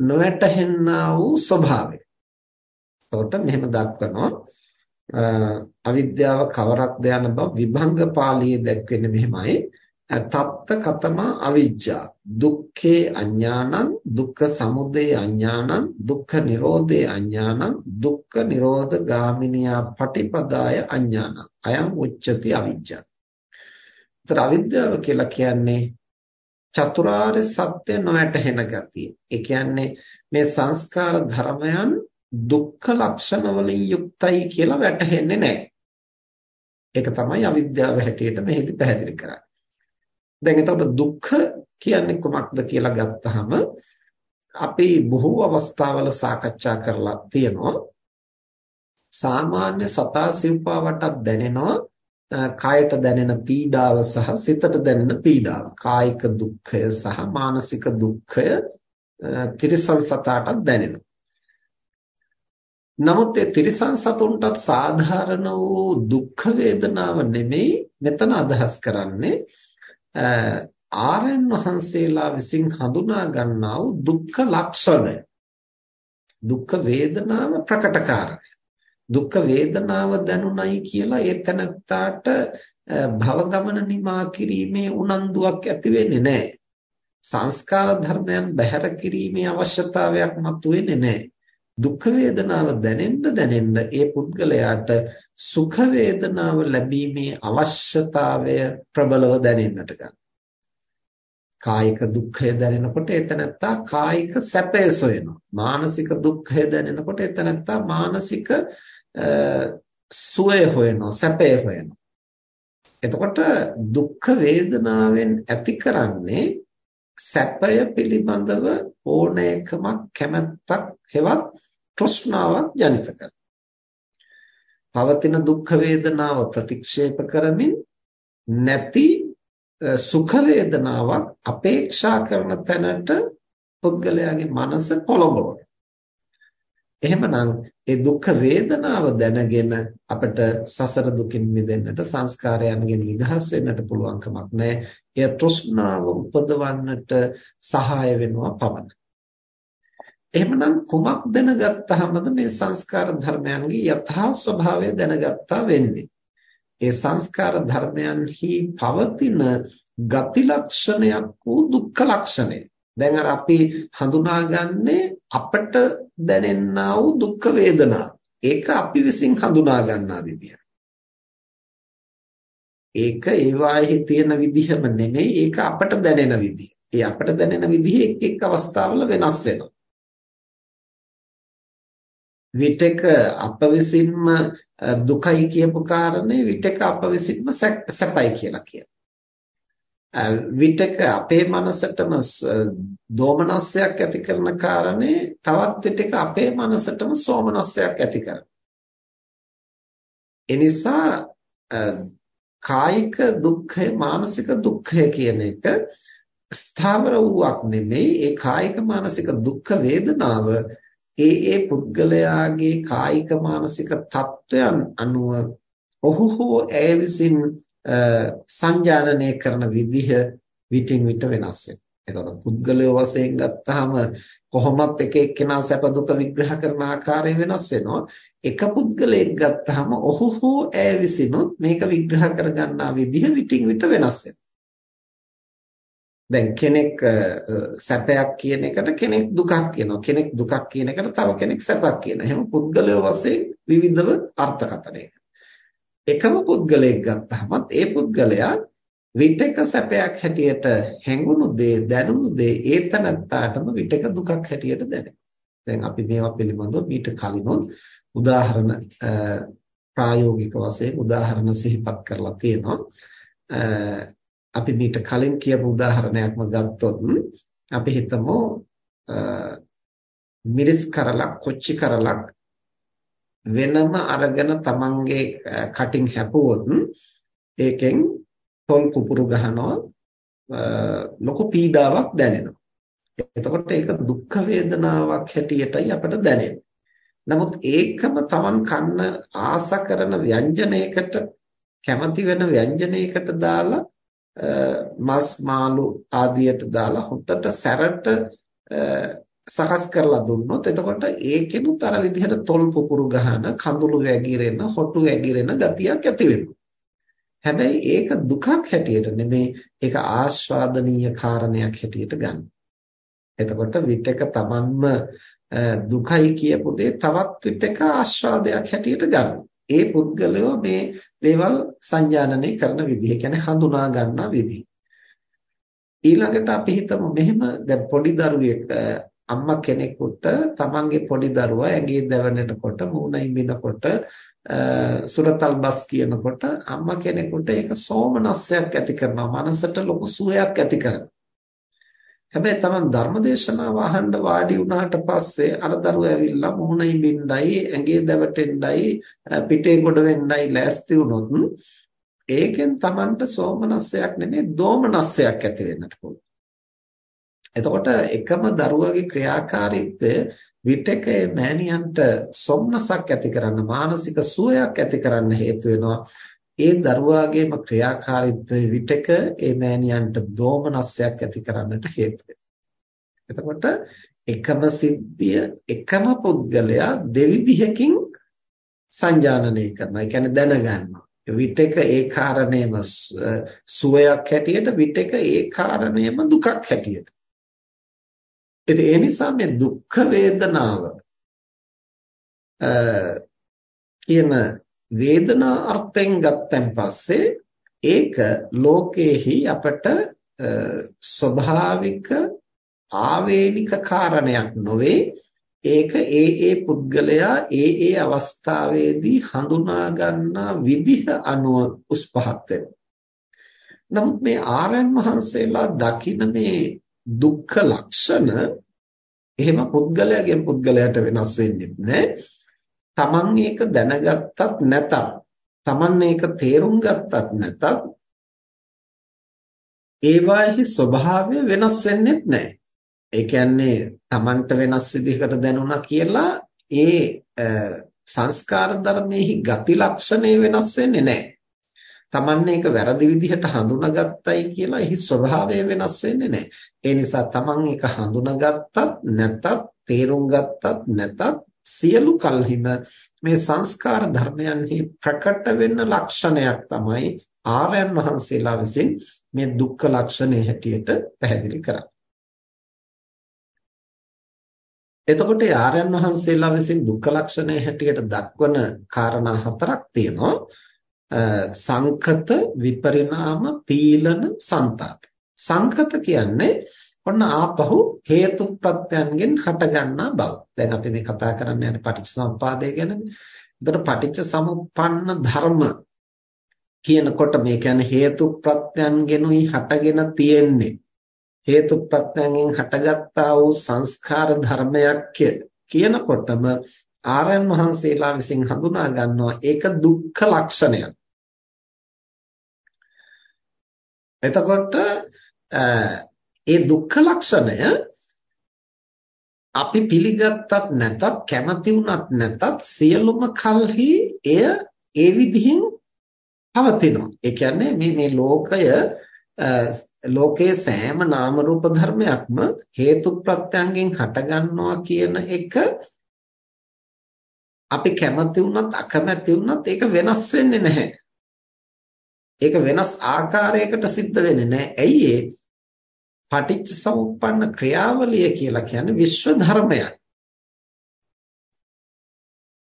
නොවැටහෙන්නා වූ ස්වභාවය. එතකොට මෙහෙම දක්වනවා අවිද්‍යාව කවරක්ද යන බව විභංග පාළියේ දැක්වෙන්නේ මෙහෙමයි. තත්ත කතමා අවිජ්ජා දුක්ඛේ අඥානං දුක්ඛ සමුදය අඥානං දුක්ඛ නිරෝධේ අඥානං දුක්ඛ නිරෝධ ගාමිනියා පටිපදාය අඥානං අයං උච්චති අවිජ්ජා ତර අවිද්‍යාව කියලා කියන්නේ චතුරාර්ය සත්‍ය නොවැටහෙන ගතිය. ඒ කියන්නේ මේ සංස්කාර ධර්මයන් දුක්ඛ ලක්ෂණ වලින් යුක්තයි කියලා වැටහෙන්නේ නැහැ. ඒක තමයි අවිද්‍යාව හැටියට මෙහිදී පැහැදිලි කරන්නේ. දැන් එතකොට දුක්ඛ කියන්නේ කොමක්ද කියලා ගත්තහම අපි බොහෝ අවස්ථාවල සාකච්ඡා කරලා තියෙනවා. සාමාන්‍ය සතා සිව්පාවටත් දැනෙනවා කායට දැනෙන පීඩාව සහ සිතට දැනෙන පීඩාව. කායික දුක්ඛය සහ මානසික දුක්ඛය තිරිසන් සතාටත් දැනෙනවා. නමුත් ඒ තිරිසන් සතුන්ටත් සාධාරණ වූ දුක්ඛ වේදනාව නෙමෙයි මෙතන අදහස් කරන්නේ ආරයන් වහන්සේලා විසින් හඳුනා ගන්නා වූ දුක්ඛ ලක්ෂණය. දුක්ඛ වේදනාව ප්‍රකටකාරණය දුක්ඛ වේදනාව දැනුණයි කියලා ඒ තැනත්තාට භව ගමන නිමා කිරීමේ උනන්දුවක් ඇති වෙන්නේ නැහැ. සංස්කාර ධර්මයන් බැහැර කිරීමේ අවශ්‍යතාවයක් මතුවෙන්නේ නැහැ. දුක් වේදනාව දැනෙන්න දැනෙන්න ඒ පුද්ගලයාට සුඛ වේදනාව ලැබීමේ අවශ්‍යතාවය ප්‍රබලව දැනෙන්නට ගන්නවා. කායික දුක්ඛය දැනෙනකොට එතනත්තා කායික සැපය සොයනවා. මානසික දුක්ඛය දැනෙනකොට එතනත්තා මානසික සුවය හොයනවා, සැපය හොයනවා. එතකොට දුක්ඛ වේදනාවෙන් ඇති කරන්නේ සැපය පිළිබඳව ඕනෑකමක් කැමැත්තක් හෙවත් තෘෂ්ණාවක් ජනිත කරනවා. පවතින දුක් වේදනාව ප්‍රතික්ෂේප කරමින් නැති සුඛ වේදනාවක් අපේක්ෂා කරන තැනට පුද්ගලයාගේ මනස පොළඹවන. එහෙමනම් ඒ දුක් වේදනාව දැනගෙන අපිට සසර දුකින් මිදෙන්නට සංස්කාරයන්ගෙන් නිදහස් වෙන්නට පුළුවන් කමක් නැහැ. එය තෘෂ්ණාව උපදවන්නට සහාය වෙනවා පමණයි. එහෙමනම් කුමක් දැනගත්තාමද මේ සංස්කාර ධර්මයන්ගේ යථා ස්වභාවය දැනගත්තා වෙන්නේ? ඒ සංස්කාර ධර්මයන්හි පවතින ගති ලක්ෂණයක් වූ දුක්ඛ ලක්ෂණය. දැන් අර අපි හඳුනාගන්නේ අපට දැනෙන්නා වූ දුක්ඛ වේදනා. ඒක අපි විසින් හඳුනා ගන්නා විදිය. ඒක ඒවාෙහි තියෙන විදිහම නෙමෙයි ඒක අපට දැනෙන විදිය. ඒ අපට දැනෙන විදිහ එක් එක් අවස්ථාවල වෙනස් වෙනවා. විටක අප විසින්ම දුකයි කියපු කාරණේ විටක අප විසින්ම සැපයි කියලා කියනවා. විටක අපේ මනසටම දෝමනස්සයක් ඇති කරන කාරණේ තවත් විටක අපේ මනසටම සෝමනස්සයක් ඇති කරනවා. එනිසා කායික දුක්ඛය මානසික දුක්ඛය කියන එක ස්ථාවර වූවක් නෙමෙයි ඒ කායික මානසික දුක්ඛ වේදනාව ඒ ඒ පුද්ගලයාගේ කායික මානසික තත්වයන් අනුව ඔහු හෝ ඇය විසින් සංජානනය කරන විදිහ විටින් විට වෙනස් වෙනවා. එතකොට පුද්ගලයෝ වශයෙන් ගත්තාම කොහොමත් එක එක්කෙනා සැප දුක විග්‍රහ කරන ආකාරය වෙනස් වෙනවා. එක පුද්ගලයෙක් ගත්තාම ඔහු හෝ ඇය විසිනුත් මේක විග්‍රහ කරගන්නා විදිහ විටින් විට වෙනස් වෙනවා. දැන් කෙනෙක් සැපයක් කියන එකට කෙනෙක් දුකක් කියනවා. කෙනෙක් දුකක් කියන එකට තව කෙනෙක් සැපක් කියනවා. එහෙනම් පුද්ගලයෝ වශයෙන් විවිධව අර්ථකථනය එකම පුද්ගලයෙක් ගත්තහමත් ඒ පුද්ගලයා විටක සැපයක් හැටියට හැඟුණු දේ දැනුණු දේ ඒතනත්තාටම විටක දුකක් හැටියට දැනෙනවා. දැන් අපි මේවා පිළිබඳව මීට කලිනොත් උදාහරණ ප්‍රායෝගික වශයෙන් උදාහරණ සිහිපත් කරලා තියෙනවා. අපි මීට කලින් කියපු උදාහරණයක්ම ගත්තොත් අපි හිතමු මිරිස් කරලක් කොච්චි කරලක් වෙනම අරගෙන තමන්ගේ කටින් හැපුවොත් ඒකෙන් තොල් පුපුරු ගහනවා ලොකු පීඩාවක් දැනෙනවා. එතකොට ඒක දුක් වේදනාවක් හැටියටයි අපට දැනෙන්නේ. නමුත් ඒකම තමන් කන්න ආස කරන ව්‍යංජනයකට කැමති වෙන ව්‍යංජනයකට දාලා මස් මාළු ආදියට දාලා හොඳට සැරට සකස් කරලා දුන්නොත් එතකොට ඒකෙනුත් අර විදිහට තොල් පුපුරු ගහන කඳුළු වැగిරෙන හොටු වැగిරෙන ගතියක් ඇති වෙනවා. හැබැයි ඒක දුකක් හැටියට නෙමේ ඒක ආස්වාදනීය කාරණයක් හැටියට ගන්න. එතකොට විතක තමන්ම දුකයි කියපු දේ තවත් විතක ආස්වාදයක් හැටියට ගන්න. ඒ පුද්ගලයෝ මේ දේවල් සංජානනය කරන විදිහ කියන්නේ හඳුනා ගන්නා විදිහ. ඊළඟට අපි හිතමු මෙහෙම දැන් පොඩි දරුවෙක් අම්මා කෙනෙකුට තමන්ගේ පොඩි දරුවා ඇඟේ දැවෙනකොට මූණ ඉඹිනකොට සුරතල් බස් කියනකොට අම්මා කෙනෙකුට ඒක සෝමනස්සයක් ඇති කරනවා මනසට ලොකු සුවයක් ඇති කරනවා හැබැයි තමන් ධර්මදේශනාව අහන්න වාඩි වුණාට පස්සේ අර දරුවා ඇවිල්ලා මූණ ඉඹින්නයි ඇඟේ දැවටෙන්නයි පිටේ ගොඩ වෙන්නයි ලෑස්ති වුණොත් ඒකෙන් තමන්ට සෝමනස්සයක් නෙමෙයි දෝමනස්සයක් ඇති වෙන්නට පුළුවන්. එතකොට එකම දරුවගේ ක්‍රියාකාරීත්වය විටක මෑණියන්ට සොම්නසක් ඇති කරන්න මානසික සුවයක් ඇති කරන්න හේතු වෙනවා. ඒ දරුවාගේම ක්‍රියාකාරීත්වය විටක ඒ මෑණියන්ට දෝමනස්යක් ඇති කරන්නට හේතු එතකොට එකම සිද්ධිය එකම පුද්ගලයා දෙවිධයකින් සංජානනය කරනවා. ඒ කියන්නේ දැනගන්නවා. විටක ඒ කාරණේම සුවයක් හැටියට විටක ඒ කාරණේම දුකක් හැටියට. ඉතින් ඒ නිසා මේ දුක්ඛ වේදනාව කියන වේදනා අර්ථයෙන් ගත්තන් පස්සේ ඒක ලෝකේහි අපට ස්වභාවික ආවේනික කාරණයක් නොවේ ඒක ඒ ඒ පුද්ගලයා ඒ ඒ අවස්ථාවේදී හඳුනා ගන්නා විදිහ අනුව උස් පහත් වෙනවා. නමුත් මේ ආරයන් වහන්සේලා දකින මේ දුක්ඛ ලක්ෂණ එහෙම පුද්ගලයාගෙන් පුද්ගලයාට වෙනස් වෙන්නේ නැහැ. Taman ඒක දැනගත්තත් නැතත් Taman ඒක තේරුම් ගත්තත් නැතත් ඒවාෙහි ස්වභාවය වෙනස් වෙන්නේ නැහැ. ඒ කියන්නේ Tamanට වෙනස් විදිහකට දැනුණා කියලා ඒ සංස්කාර ධර්මයේහි ගති ලක්ෂණේ වෙනස් වෙන්නේ නැහැ. තමන්නේ ඒක වැරදි විදිහට හඳුනාගත්තයි කියලා එහි ස්වභාවය වෙනස් වෙන්නේ නැහැ. ඒ නිසා තමන් ඒක හඳුනාගත්තත් නැතත් තේරුම් ගත්තත් නැතත් සියලු කල්හිම මේ සංස්කාර ධර්මයන්හි ප්‍රකට වෙන්න ලක්ෂණයක් තමයි ආර්යයන් වහන්සේලා විසින් මේ දුක්ඛ ලක්ෂණය හැටියට පැහැදිලි කරන්නේ. එතකොට ආර්යයන් වහන්සේලා විසින් දුක්ඛ ලක්ෂණය හැටියට දක්වන කාරණා හතරක් තියෙනවා. සංකත විපරිණාම පීලන සංතාප සංකත කියන්නේ ඔන්න ආපහු හේතු ප්‍රත්‍යයන්ගෙන් හටගන්නා බව. දැන් අපි මේ කතා කරන්න යන පටිච්චසමුපාදය ගැනනේ. එතකොට පටිච්ච සමුප්පන්න ධර්ම කියනකොට මේ කියන්නේ හේතු ප්‍රත්‍යයන්ගෙනුයි හටගෙන තියෙන්නේ. හේතු ප්‍රත්‍යයෙන් හටගත්තා වූ සංස්කාර ධර්මයක් කියනකොටම ආරයන් වහන්සේලා විසින් හඳුනා ගන්නවා ඒක දුක්ඛ ලක්ෂණයක්. එතකොට ඒ දුක්ඛ ලක්ෂණය අපි පිළිගත්තත් නැතත් කැමති වුණත් නැතත් සියලුම කල්හි එය ඒ විදිහින් පවතිනවා. ඒ කියන්නේ මේ මේ ලෝකය ලෝකයේ සෑම නාම රූප ධර්මයක්ම හේතු ප්‍රත්‍යයෙන් හටගන්නවා කියන එක අපි කැමති වුණත් අකමැති වුණත් ඒක වෙනස් වෙන්නේ නැහැ. ඒක වෙනස් ආකාරයකට සිද්ධ වෙන්නේ නැහැ. ඇයි ඒ? පටිච්ච සමුප්පන්න ක්‍රියාවලිය කියලා කියන්නේ විශ්ව ධර්මයක්.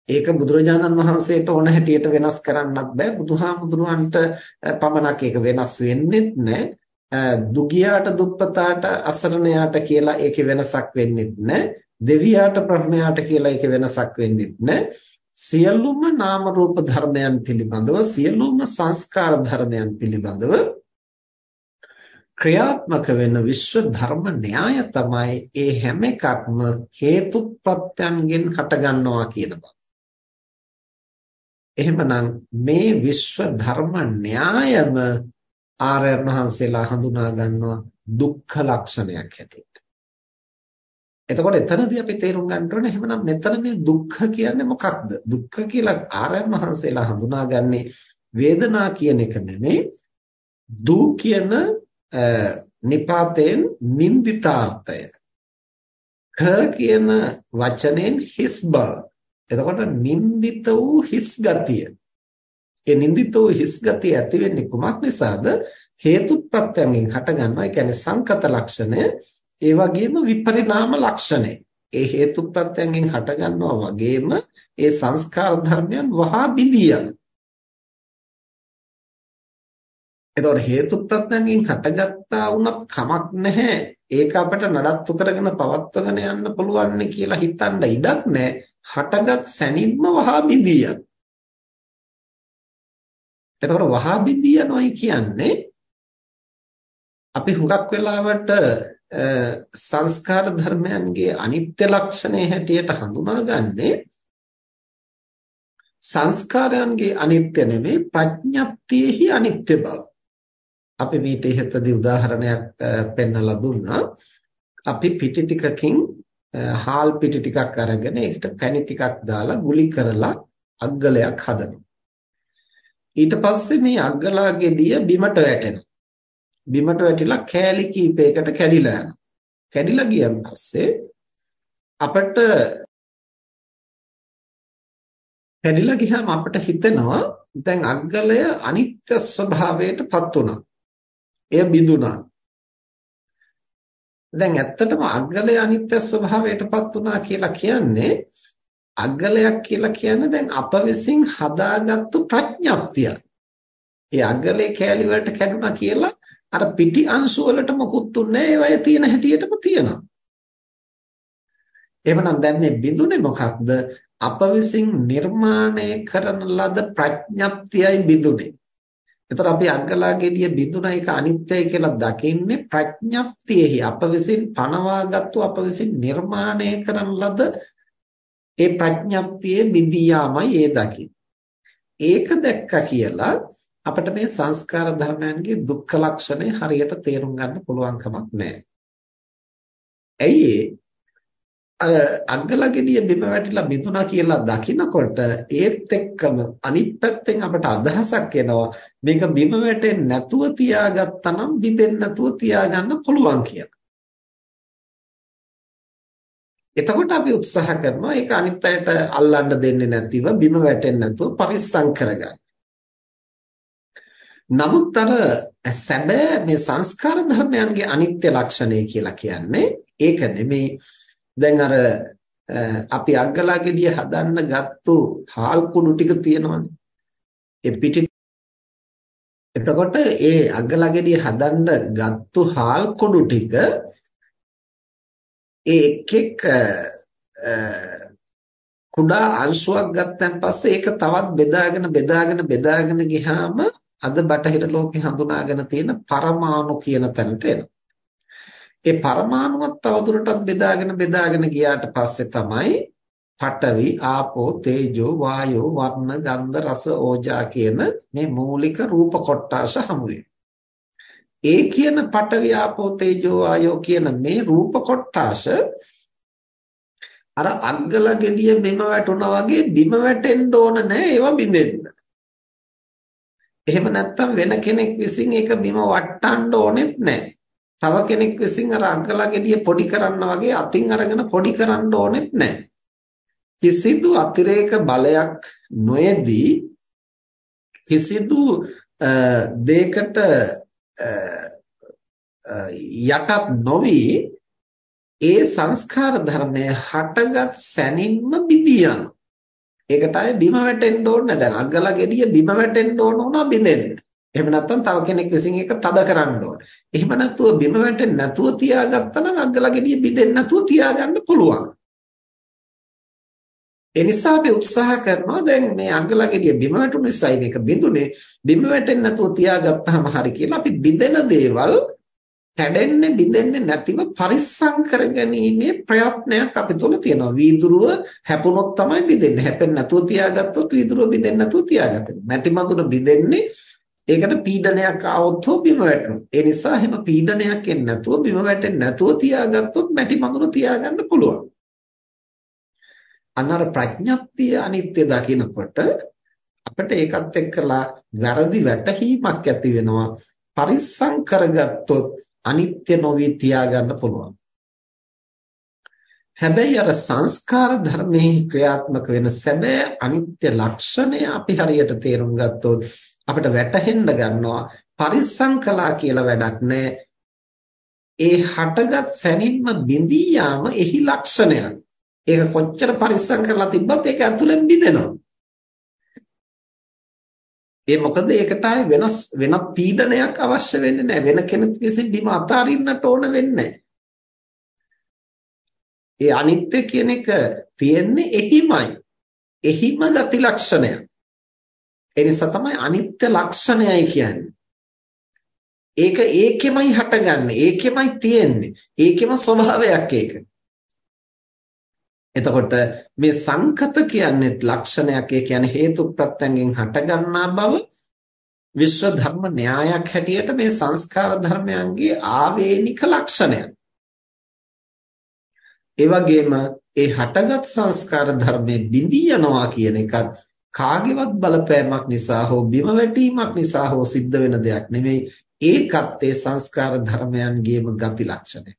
ඒක බුදුරජාණන් වහන්සේට ඕන හැටියට වෙනස් කරන්නත් බෑ. බුදුහාමුදුරුවන්ට පමණක් ඒක වෙනස් වෙන්නෙත් නෑ. දුගියාට දුප්පතාට අසරණයාට කියලා ඒකේ වෙනසක් වෙන්නෙත් නෑ. දෙවියාට බ්‍රහ්මයාට කියලා ඒකේ වෙනසක් වෙන්නෙත් නෑ. සියලුම නාම රූප ධර්මයන් පිළිබඳව සියලුම සංස්කාර ධර්මයන් පිළිබඳව ක්‍රියාත්මක වෙන විශ්ව ධර්ම න්‍යාය තමයි ඒ හැම එකක්ම හේතු ප්‍රත්‍යයන්ගෙන් හටගන්නවා කියන බව. එහෙමනම් මේ විශ්ව ධර්ම න්‍යායම ආර්යයන් වහන්සේලා හඳුනා ගන්නවා දුක්ඛ ලක්ෂණයක් හැටියට. එතකොට එතනදී අපි තේරුම් ගන්න ඕනේ එහෙමනම් මෙතන මේ දුක්ඛ කියන්නේ මොකක්ද? දුක්ඛ කියලා ආරයන් වහන්සේලා හඳුනාගන්නේ වේදනා කියන එක නෙමෙයි දු කියන නිපාතයෙන් නින්දිතාර්ථය. ක කියන වචනෙන් හිස් බව. එතකොට නින්දිත වූ හිස් ගතිය. ඒ නින්දිත වූ හිස් ගතිය ඇති වෙන්නේ කුමක් නිසාද? හේතුප්‍රත්‍යයෙන් හට ගන්නවා. ඒ කියන්නේ සංකත ලක්ෂණය ඒ වගේම විපරිණාම ලක්ෂණය. ඒ හේතු ප්‍රත්‍යයෙන් හටගන්නවා වගේම ඒ සංස්කාර ධර්මයන් වහා බිඳී එතකොට හේතු ප්‍රත්‍යයෙන් හටගත්තා වුණත් කමක් නැහැ. ඒක අපිට නඩත්තු කරගෙන පවත්වගෙන යන්න පුළුවන් කියලා හිතන්න ඉඩක් නැහැ. හටගත් සැනින්ම වහා බිඳී යනවා. එතකොට වහා බිඳී යනවායි කියන්නේ අපි හුඟක් වෙලාවට සංස්කාර ධර්මයන්ගේ අනිත්‍ය ලක්ෂණය හැටියට හඳුනාගන්නේ සංස්කාරයන්ගේ අනිත්‍ය නෙමෙයි ප්‍රඥප්තියෙහි අනිත්‍ය බව. අපි මේට ඉහතදී උදාහරණයක් පෙන්වලා දුන්නා. අපි පිටි ටිකකින් හාල් පිටි ටිකක් අරගෙන ඒකට පැණි ටිකක් දාලා ගුලි කරලා අග්ගලයක් හදනවා. ඊට පස්සේ මේ අග්ගලා ගෙඩිය බිමට වැටෙනවා. බිමට වැටිලා කෑලි කීපයකට කැඩිලා යනවා. කැඩිලා ගියන් පස්සේ අපිට කැඩිලා ගියාම අපිට හිතෙනවා දැන් අග්ගලය අනිත්‍ය ස්වභාවයටපත් වුණා. එය බිඳුණා. දැන් ඇත්තටම අග්ගලය අනිත්‍ය ස්වභාවයටපත් වුණා කියලා කියන්නේ අග්ගලයක් කියලා කියන්නේ දැන් අප විසින් හදාගත්තු ප්‍රඥප්තිය. ඒ අග්ගලේ කෑලි වලට කැඩුනා කියලා අර පිටි අංශු වලට මොකුත් තුන්නේ ඒවයේ තියෙන හැටියටම තියෙනවා. එහෙමනම් දැන් මේ බිඳුනේ මොකක්ද? අප විසින් නිර්මාණය කරන ලද ප්‍රඥප්තියයි බිඳුනේ. එතකොට අපි අග්ගලා ගෙඩිය බිඳුනා එක අනිත්‍යයි කියලා දකින්නේ ප්‍රඥප්තියෙහි අප විසින් පනවාගත්තු අප විසින් නිර්මාණය කරන ලද ඒ ප්‍රඥප්තියේ බිඳියාමයි ඒ දකින්නේ. ඒක දැක්කා කියලා අපිට මේ සංස්කාර ධර්මයන්ගේ දුක්ඛ ලක්ෂණය හරියට තේරුම් ගන්න පුළුවන් කමක් නැහැ. ඇයි අර අග්ගලගෙඩිය බිම වැටිලා බිඳුනා කියලා දකිනකොට ඒත් එක්කම අනිත් පැත්තෙන් අපට අදහසක් එනවා මේක බිම වැටෙන්නේ නැතුව තියාගත්තා නම් බිඳෙන්නේ නැතුව තියාගන්න පුළුවන් කියලා. එතකොට අපි උත්සාහ කරනවා ඒක අනිත් අයට අල්ලන්න දෙන්නේ නැතිව බිම වැටෙන්නේ නැතුව පරිස්සම් කරගන්න. නමුත් අර සැබෑ මේ සංස්කාර ධර්මයන්ගේ අනිත්‍ය ලක්ෂණය කියලා කියන්නේ ඒක නෙමේ දැන් අර අපි අග්ගලා ගෙඩිය හදන්න ගත්තු හාල් කුඩු ටික තියෙනවනේ ඒ පිටි එතකොට ඒ අග්ගලා ගෙඩිය හදන්න ගත්තු හාල් කුඩු ටික ඒ එක් එක් කුඩා අංශුවක් ගත්තන් පස්සේ ඒක තවත් බෙදාගෙන බෙදාගෙන බෙදාගෙන ගියාම අද බටහිර ලෝකේ හඳුනාගෙන තියෙන පරමාණු කියන තැනට එනවා. ඒ පරමාණුවත් තවදුරටත් බෙදාගෙන බෙදාගෙන ගියාට පස්සේ තමයි පඨවි, ආපෝ, තේජෝ, වායෝ, වර්ණ, ගන්ධ, රස, ඕජා කියන මේ මූලික රූප කොටාෂ හමු ඒ කියන පඨවි, ආපෝ, තේජෝ, වායෝ කියන මේ රූප කොටාෂ අර අග්ගල ගෙඩිය බිම වැටුණා වගේ බිම වැටෙන්න ඕන නෑ ඒවා බින්දෙන්න. එහෙම නැත්නම් වෙන කෙනෙක් විසින් ඒක බිම වට්ටන්න ඕනෙත් නැහැ. තව කෙනෙක් විසින් අර අග්ගලා ගෙඩිය පොඩි කරනවා වගේ අතින් අරගෙන පොඩි කරන්න ඕනෙත් නැහැ. කිසිදු අතිරේක බලයක් නොයේදී කිසිදු දෙයකට යටත් නොවි ඒ සංස්කාර ධර්මය හටගත් සැනින්ම බිඳී යනවා. ඒකට ආයේ බිම වැටෙන්න ඕනේ දැන් අග්ගලා ගෙඩිය බිම වැටෙන්න ඕන වුණා බිඳෙන්න. එහෙම නැත්නම් තව කෙනෙක් විසින් ඒක තද කරන්න ඕනේ. එහෙම නැතුව බිම වැටෙන්නේ නැතුව තියාගත්තා නම් අග්ගලා ගෙඩිය බිඳෙන්නේ නැතුව තියාගන්න පුළුවන්. ඒ නිසා අපි උත්සාහ කරනවා දැන් මේ අග්ගලා ගෙඩිය බිම වැටුන නිසායි මේක බිඳුනේ. බිම වැටෙන්නේ නැතුව තියාගත්තාම හරි කියලා අපි බිඳෙන දේවල් කැඩෙන්නේ බිඳෙන්නේ නැතිව පරිස්සම් කරගැනීමේ ප්‍රයත්නයක් අපි තුල තියෙනවා. වීදුරුව හැපුණොත් තමයි බිඳෙන්නේ. හැපෙන්නේ නැතුව තියාගත්තොත් වීදුරුව බිඳෙන්නේ නැතුව තියාගන්න. මැටි මඳුන බිඳෙන්නේ ඒකට පීඩනයක් ආවොත් හෝ බිම වැටෙනවා. ඒ නිසා හැම පීඩනයක් එන්නේ නැතුව බිම වැටෙන්නේ නැතුව තියාගත්තොත් මැටි මඳුන තියාගන්න පුළුවන්. අන්නර ප්‍රඥප්තිය අනිත්‍ය දකිනකොට අපිට ඒකත් එක්කලා වැරදි වැටහීමක් ඇති වෙනවා. පරිස්සම් කරගත්තොත් අනිත්‍ය නොවි තියාගන්න පුළුවන්. හැබැයි අර සංස්කාර ධර්මයේ ක්‍රියාත්මක වෙන සැබෑ අනිත්‍ය ලක්ෂණය අපි හරියට තේරුම් ගත්තොත් අපිට වැටහෙන්න ගන්නවා පරිස්සම් කළා කියලා වැඩක් නැහැ. ඒ හටගත් සැනින්ම බිඳී යාම එහි ලක්ෂණයක්. ඒක කොච්චර පරිස්සම් කරලා තිබ්බත් ඒක ඇතුලෙන් බිඳෙනවා. ඒ මොකද ඒකට ආයේ වෙනස් වෙනත් පීඩනයක් අවශ්‍ය වෙන්නේ නැහැ. වෙන කෙනෙක් විසින් බිම අතාරින්නට ඕන වෙන්නේ ඒ අනිත්‍ය කියන එක තියෙන්නේ එහිමයි. එහිම ගති ලක්ෂණය. ඒ නිසා තමයි අනිත්‍ය ලක්ෂණයයි කියන්නේ. ඒක ඒකෙමයි හටගන්නේ. ඒකෙමයි තියෙන්නේ. ඒකෙම ස්වභාවයක් ඒක. එතකොට මේ සංකත කියන්නේ ලක්ෂණයක් ඒ කියන්නේ හේතු ප්‍රත්‍යයෙන් හටගන්නා බව විශ්ව ධර්ම න්‍යායක් හැටියට මේ සංස්කාර ධර්මයන්ගේ ආවේනික ලක්ෂණයක්. ඒ වගේම ඒ හටගත් සංස්කාර ධර්මයේ බිඳී යනවා කියන එකත් කාගේවත් බලපෑමක් නිසා හෝ බිම වැටීමක් නිසා හෝ සිද්ධ වෙන දෙයක් නෙමෙයි ඒකත් ඒ සංස්කාර ධර්මයන්ගේම ගති ලක්ෂණය.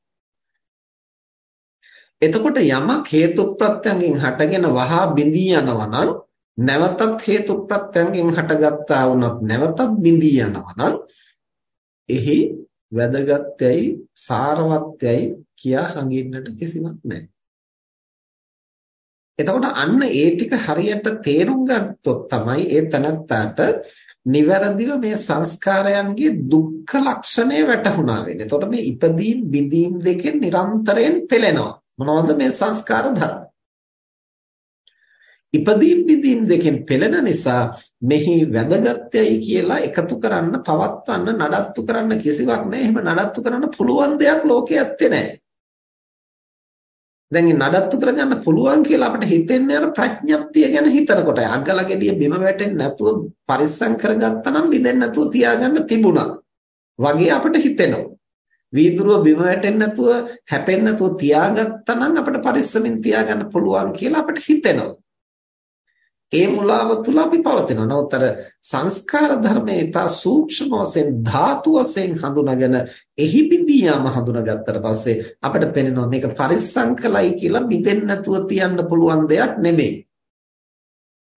එතකොට යමක් හේතුප්‍රත්‍යයෙන් හටගෙන වහා බිඳී යනවා නම් නැවතත් හේතුප්‍රත්‍යයෙන් හටගත්තා වුණත් නැවතත් බිඳී යනවා නම් එහි වැදගත්යයි සාරවත්යයි කියා හඟින්නට කිසිවක් නැහැ. එතකොට අන්න ඒ ටික හරියට තේරුම් ගත්තොත් තමයි ඒ තනත්තාට නිවැරදිව මේ සංස්කාරයන්ගේ දුක්ඛ ලක්ෂණය වැටහුණා වෙන්නේ. එතකොට මේ ඉපදීම් බිඳීම් දෙකෙන් නිරන්තරයෙන් පෙළෙනවා. මොනවද මේ සංස්කාර ධර්ම? ඉපදීම් බිඳීම් දෙකෙන් පෙළෙන නිසා මෙහි වැදගත්යයි කියලා එකතු කරන්න, පවත්වන්න, නඩත්තු කරන්න කිසිවක් නැහැ. එහෙම නඩත්තු කරන්න පුළුවන් දෙයක් ලෝකයේ ඇත්තේ නැහැ. දැන් මේ නඩත්තු කරගන්න පුළුවන් කියලා අපිට හිතෙන්නේ අර ප්‍රඥප්තිය ගැන හිතනකොට. අග්ගලගෙඩිය බිම වැටෙන්නේ නැතුව පරිස්සම් කරගත්තා නම් බිඳෙන්නේ නැතුව තියාගන්න තිබුණා. වගේ අපිට හිතෙනවා. වීදුරුව බිම වැටෙන්නේ නැතුව හැපෙන්නේ නැතුව තියාගත්තා නම් අපිට පරිස්සමින් තියාගන්න පුළුවන් කියලා අපිට හිතෙනවා. ඒ මුලාව තුල අපි පවතිනවා. නමුත් අර සංස්කාර ධර්මයේ ඊට සූක්ෂම වශයෙන් ධාතු වශයෙන් හඳුනාගෙන එහි බිඳී යාම හඳුනාගත්තට පස්සේ අපිට පේනවා මේක පරිස්සම් කළයි කියලා බිඳෙන්නේ නැතුව තියන්න පුළුවන් දෙයක් නෙමෙයි.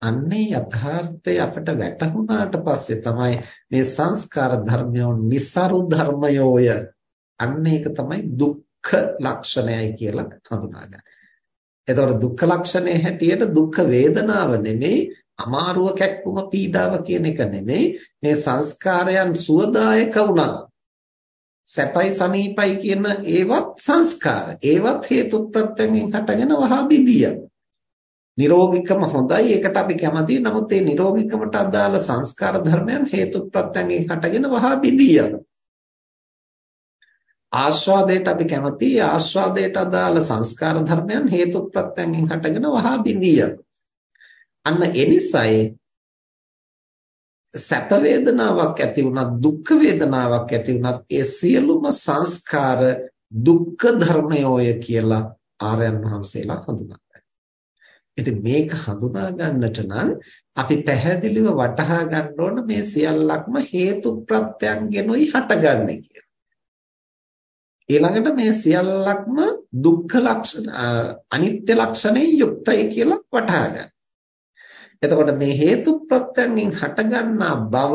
අන්නේ යථාර්ථය අපිට වැටහුණාට පස්සේ තමයි මේ සංස්කාර ධර්මයෝ નિසරු ධර්මයෝය. අන්න ඒක තමයි දුක්ඛ ලක්ෂණයයි කියලා හඳුනාගන්නේ. එතකොට දුක්ඛ ලක්ෂණයේ හැටියට දුක්ඛ වේදනාව නෙමෙයි අමාරුව කැක්කුම පීඩාව කියන එක නෙමෙයි. මේ සංස්කාරයන් සුවදායක වුණත් සැපයි සනීපයි කියන ඒවත් සංස්කාර. ඒවත් හේතු ප්‍රත්‍යයෙන් හටගෙන වහා බිඳිය. නිරෝගිකම හොඳයි. ඒකට අපි කැමතියි. නමුත් ඒ නිරෝගිකමට අදාළ සංස්කාර ධර්මයන් හේතු ප්‍රත්‍යයෙන් හටගෙන වහා බිඳිය. ආස්වාදයට අපි කැමති ආස්වාදයට අදාළ සංස්කාර ධර්මයන් හේතු ප්‍රත්‍යයෙන් හටගෙන වහා බිඳිය. අන්න එනිසයි සැප වේදනාවක් ඇති වුණත් දුක් වේදනාවක් ඇති වුණත් ඒ සියලුම සංස්කාර දුක්ඛ ධර්මයෝය කියලා ආර්යයන් වහන්සේලා හඳුනාගන්නවා. ඉතින් මේක හඳුනා ගන්නට නම් අපි පැහැදිලිව වටහා ගන්න ඕන මේ සියල්ලක්ම හේතු ප්‍රත්‍යයන්ගෙනුයි හටගන්නේ කියලා. ඊළඟට මේ සියල්ලක්ම දුක්ඛ ලක්ෂණ අනිත්‍ය ලක්ෂණයෙන් යුක්තයි කියලා වටහා ගන්න. එතකොට මේ හේතු ප්‍රත්‍යයෙන් හටගන්නා බව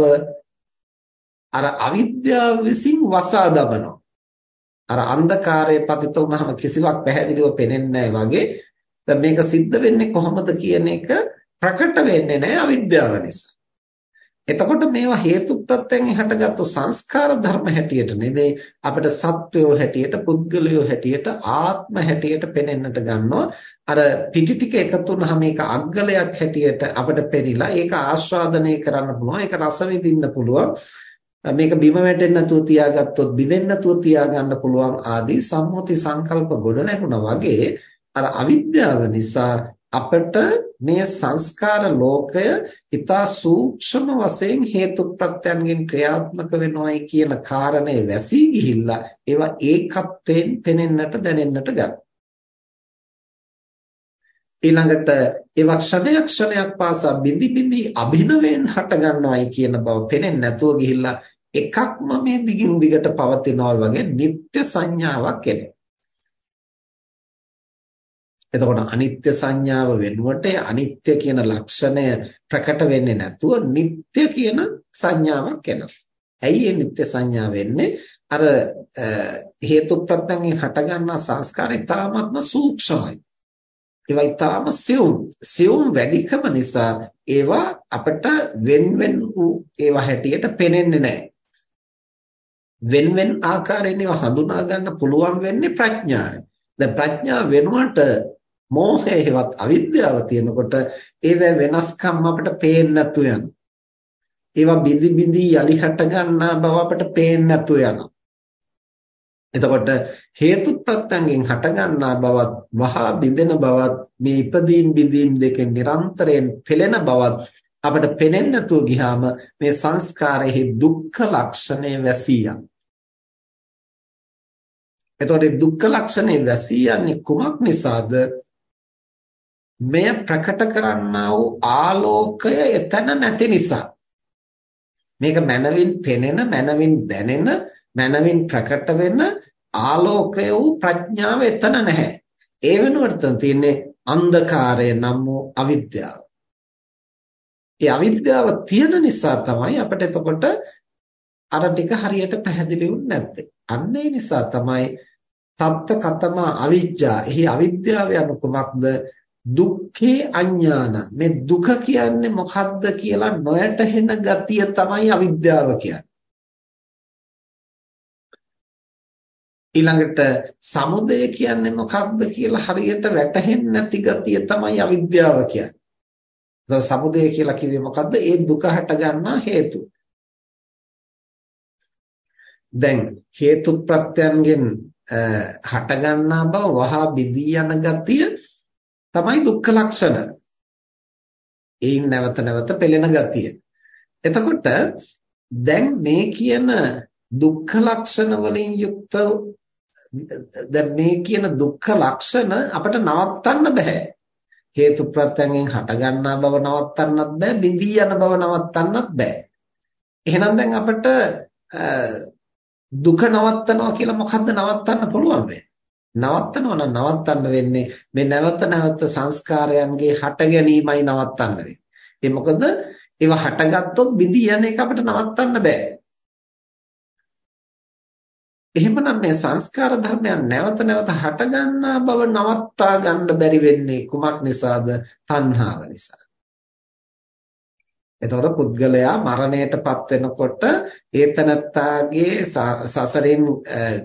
අර අවිද්‍යාව විසින් වසා දමනවා. අර අන්ධකාරයේ පතිත වුණාම කිසිවක් පැහැදිලිව පේන්නේ වගේ දැන් මේක සිද්ධ වෙන්නේ කොහොමද කියන එක ප්‍රකට වෙන්නේ නැහැ අවිද්‍යාව නිසා. එතකොට මේවා හේතුප්‍රත්‍යයෙන් හටගත්තු සංස්කාර ධර්ම හැටියට නෙමෙයි අපිට සත්වයෝ හැටියට පුද්ගලයෝ හැටියට ආත්ම හැටියට පෙනෙන්නට ගන්නවා. අර පිටි ටික එකතු වුනහම මේක අග්ගලයක් හැටියට අපිට පෙරිලා ඒක ආස්වාදනය කරන්න පුළුවන් ඒක රස විඳින්න පුළුවන්. මේක බිම වැටෙන්න නැතුව තියාගත්තොත් බිඳෙන්න නැතුව තියාගන්න පුළුවන් ආදී සම්මුති සංකල්ප ගොඩ නැගුණා වගේ අර අවිද්‍යාව නිසා අපට මේ සංස්කාර ලෝකය ඊතා සූක්ෂම වශයෙන් හේතු ප්‍රත්‍යයන්ගෙන් ක්‍රියාත්මක වෙනවායි කියන කාරණේ වැසී ගිහිල්ලා ඒවා ඒකත්වයෙන් පෙනෙන්නට දැනෙන්නට ගන්නවා. ඊළඟට ඒවා ක්ෂණයක් ක්ෂණයක් පාසා බිඳි බිඳි අභිනවයෙන් හට ගන්නවායි කියන බව පෙනෙන්නේ නැතුව ගිහිල්ලා එකක්ම මේ දිගින් දිගට පවතිනවා වගේ නිත්‍ය සංඥාවක් එනවා. එතකොට අනිත්‍ය සංඥාව වෙනුවට අනිත්‍ය කියන ලක්ෂණය ප්‍රකට වෙන්නේ නැතුව නিত্য කියන සංඥාවක් එනවා. ඇයි මේ නিত্য සංඥා වෙන්නේ? අර හේතු ප්‍රත්‍යයෙන් හටගන්නා සංස්කාරය තාමත්ම සූක්ෂමයි. ඒවා ඊටාම සියුම් සියුම් වැඩිකම නිසා ඒවා අපට වෙන්වෙන් වූ ඒවා හැටියට පේන්නේ නැහැ. වෙන්වෙන් ආකාරයෙන් ඒවා හඳුනා ගන්න පුළුවන් වෙන්නේ ප්‍රඥාවෙන්. දැන් ප්‍රඥාව වෙනුවට මෝහය හෙවත් අවිද්‍යාව තියෙනකොට ඒව වෙනස්කම් අපිට පේන්නේ නැතු යනවා. ඒවා බිඳි බිඳි යලි හට ගන්නා බව අපිට පේන්නේ නැතු යනවා. එතකොට හේතු ප්‍රත්‍යයෙන් හට ගන්නා බවත් වහා බිඳෙන බවත් මේ ඉපදීම් බිඳීම් දෙකෙන් නිරන්තරයෙන් පෙළෙන බවත් අපිට පේන්නේ නැතුව ගියාම මේ සංස්කාරයේ දුක්ඛ ලක්ෂණය වැසී යනවා. එතකොට දුක්ඛ ලක්ෂණේ වැසී යන්නේ කුමක් නිසාද? මෙය ප්‍රකට කරන්නා වූ ආලෝකය එතන නැති නිසා. මේක මනවින් පෙනෙන, මනවින් දැනෙන, මනවින් ප්‍රකට වෙන ආලෝකය වූ ප්‍රඥාව එතන නැහැ. ඒ වෙනුවට තියෙන්නේ අන්ධකාරය නම් වූ අවිද්‍යාව. ඒ අවිද්‍යාව තියෙන නිසා තමයි අපිට එතකොට අර ටික හරියට පැහැදිලි වුනේ නැත්තේ. අන්න ඒ නිසා තමයි තත්ත කතම අවිජ්ජා. එහි අවිද්‍යාව යන කුමක්ද? දුක්ඛේ අඥාන. මේ දුක කියන්නේ මොකක්ද කියලා නොයැටහෙන ගතිය තමයි අවිද්‍යාව කියන්නේ. ඊළඟට සමුදය කියන්නේ මොකක්ද කියලා හරියට වැටහෙන්නේ නැති ගතිය තමයි අවිද්‍යාව කියන්නේ. ඒක සමුදය කියලා කිව්වේ මොකද්ද? ඒ දුක හට ගන්නා හේතු. දැන් හේතු ප්‍රත්‍යයන්ගෙන් හටගන්නා බව වහා බිදී යන ගතිය තමයි දුක්ඛ ලක්ෂණ. ඒන් නැවත නැවත පෙළෙන ගතිය. එතකොට දැන් මේ කියන දුක්ඛ ලක්ෂණ වලින් යුක්ත දැන් මේ කියන දුක්ඛ ලක්ෂණ අපිට නවත්තන්න බෑ. හේතු ප්‍රත්‍යයෙන් හටගන්නා බව නවත්තන්නත් බෑ, බිඳී යන බව නවත්තන්නත් බෑ. එහෙනම් දැන් අපිට දුක නවත්තනවා කියලා මොකද්ද නවත්තන්න පුළුවන් වෙන්නේ? නවත්තනවා නම් නවත්තන්න වෙන්නේ මේ නැවත නැවත සංස්කාරයන්ගේ හට ගැනීමයි නවත්තන්න වෙන්නේ. ඒ මොකද ඒව හටගත්තොත් බිඳී යන එක අපිට නවත්තන්න බෑ. එහෙමනම් මේ සංස්කාර ධර්මයන් නැවත නැවත හට ගන්නා බව නවත්තා ගන්න බැරි වෙන්නේ කුමක් නිසාද? තණ්හාව නිසා. එතකොට පුද්ගලයා මරණයටපත් වෙනකොට ඒතනත්තාගේ සසරින්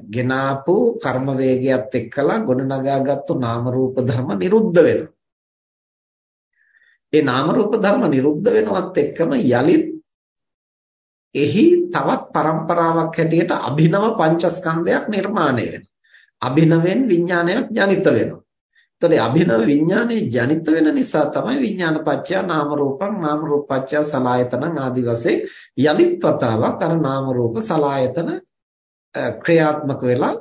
ගෙනාපු කර්ම වේගයත් එක්කලා ගොඩනගාගත්තු නාම රූප ධර්ම නිරුද්ධ වෙනවා. ඒ නාම රූප ධර්ම නිරුද්ධ වෙනවත් එක්කම යලිත් එහි තවත් પરම්පරාවක් හැටියට අභිනව පංචස්කන්ධයක් නිර්මාණය වෙනවා. අභිනවෙන් විඥානයක් ජනිත වෙනවා. එතකොට අභිනව විඥානේ ජනිත වෙන නිසා තමයි විඥාන පත්‍ය නාම රූපං නාම රූප පත්‍ය සලායතනං ආදි වශයෙන් යලිත් වතාවක් අර නාම රූප සලායතන ක්‍රියාත්මක වෙලා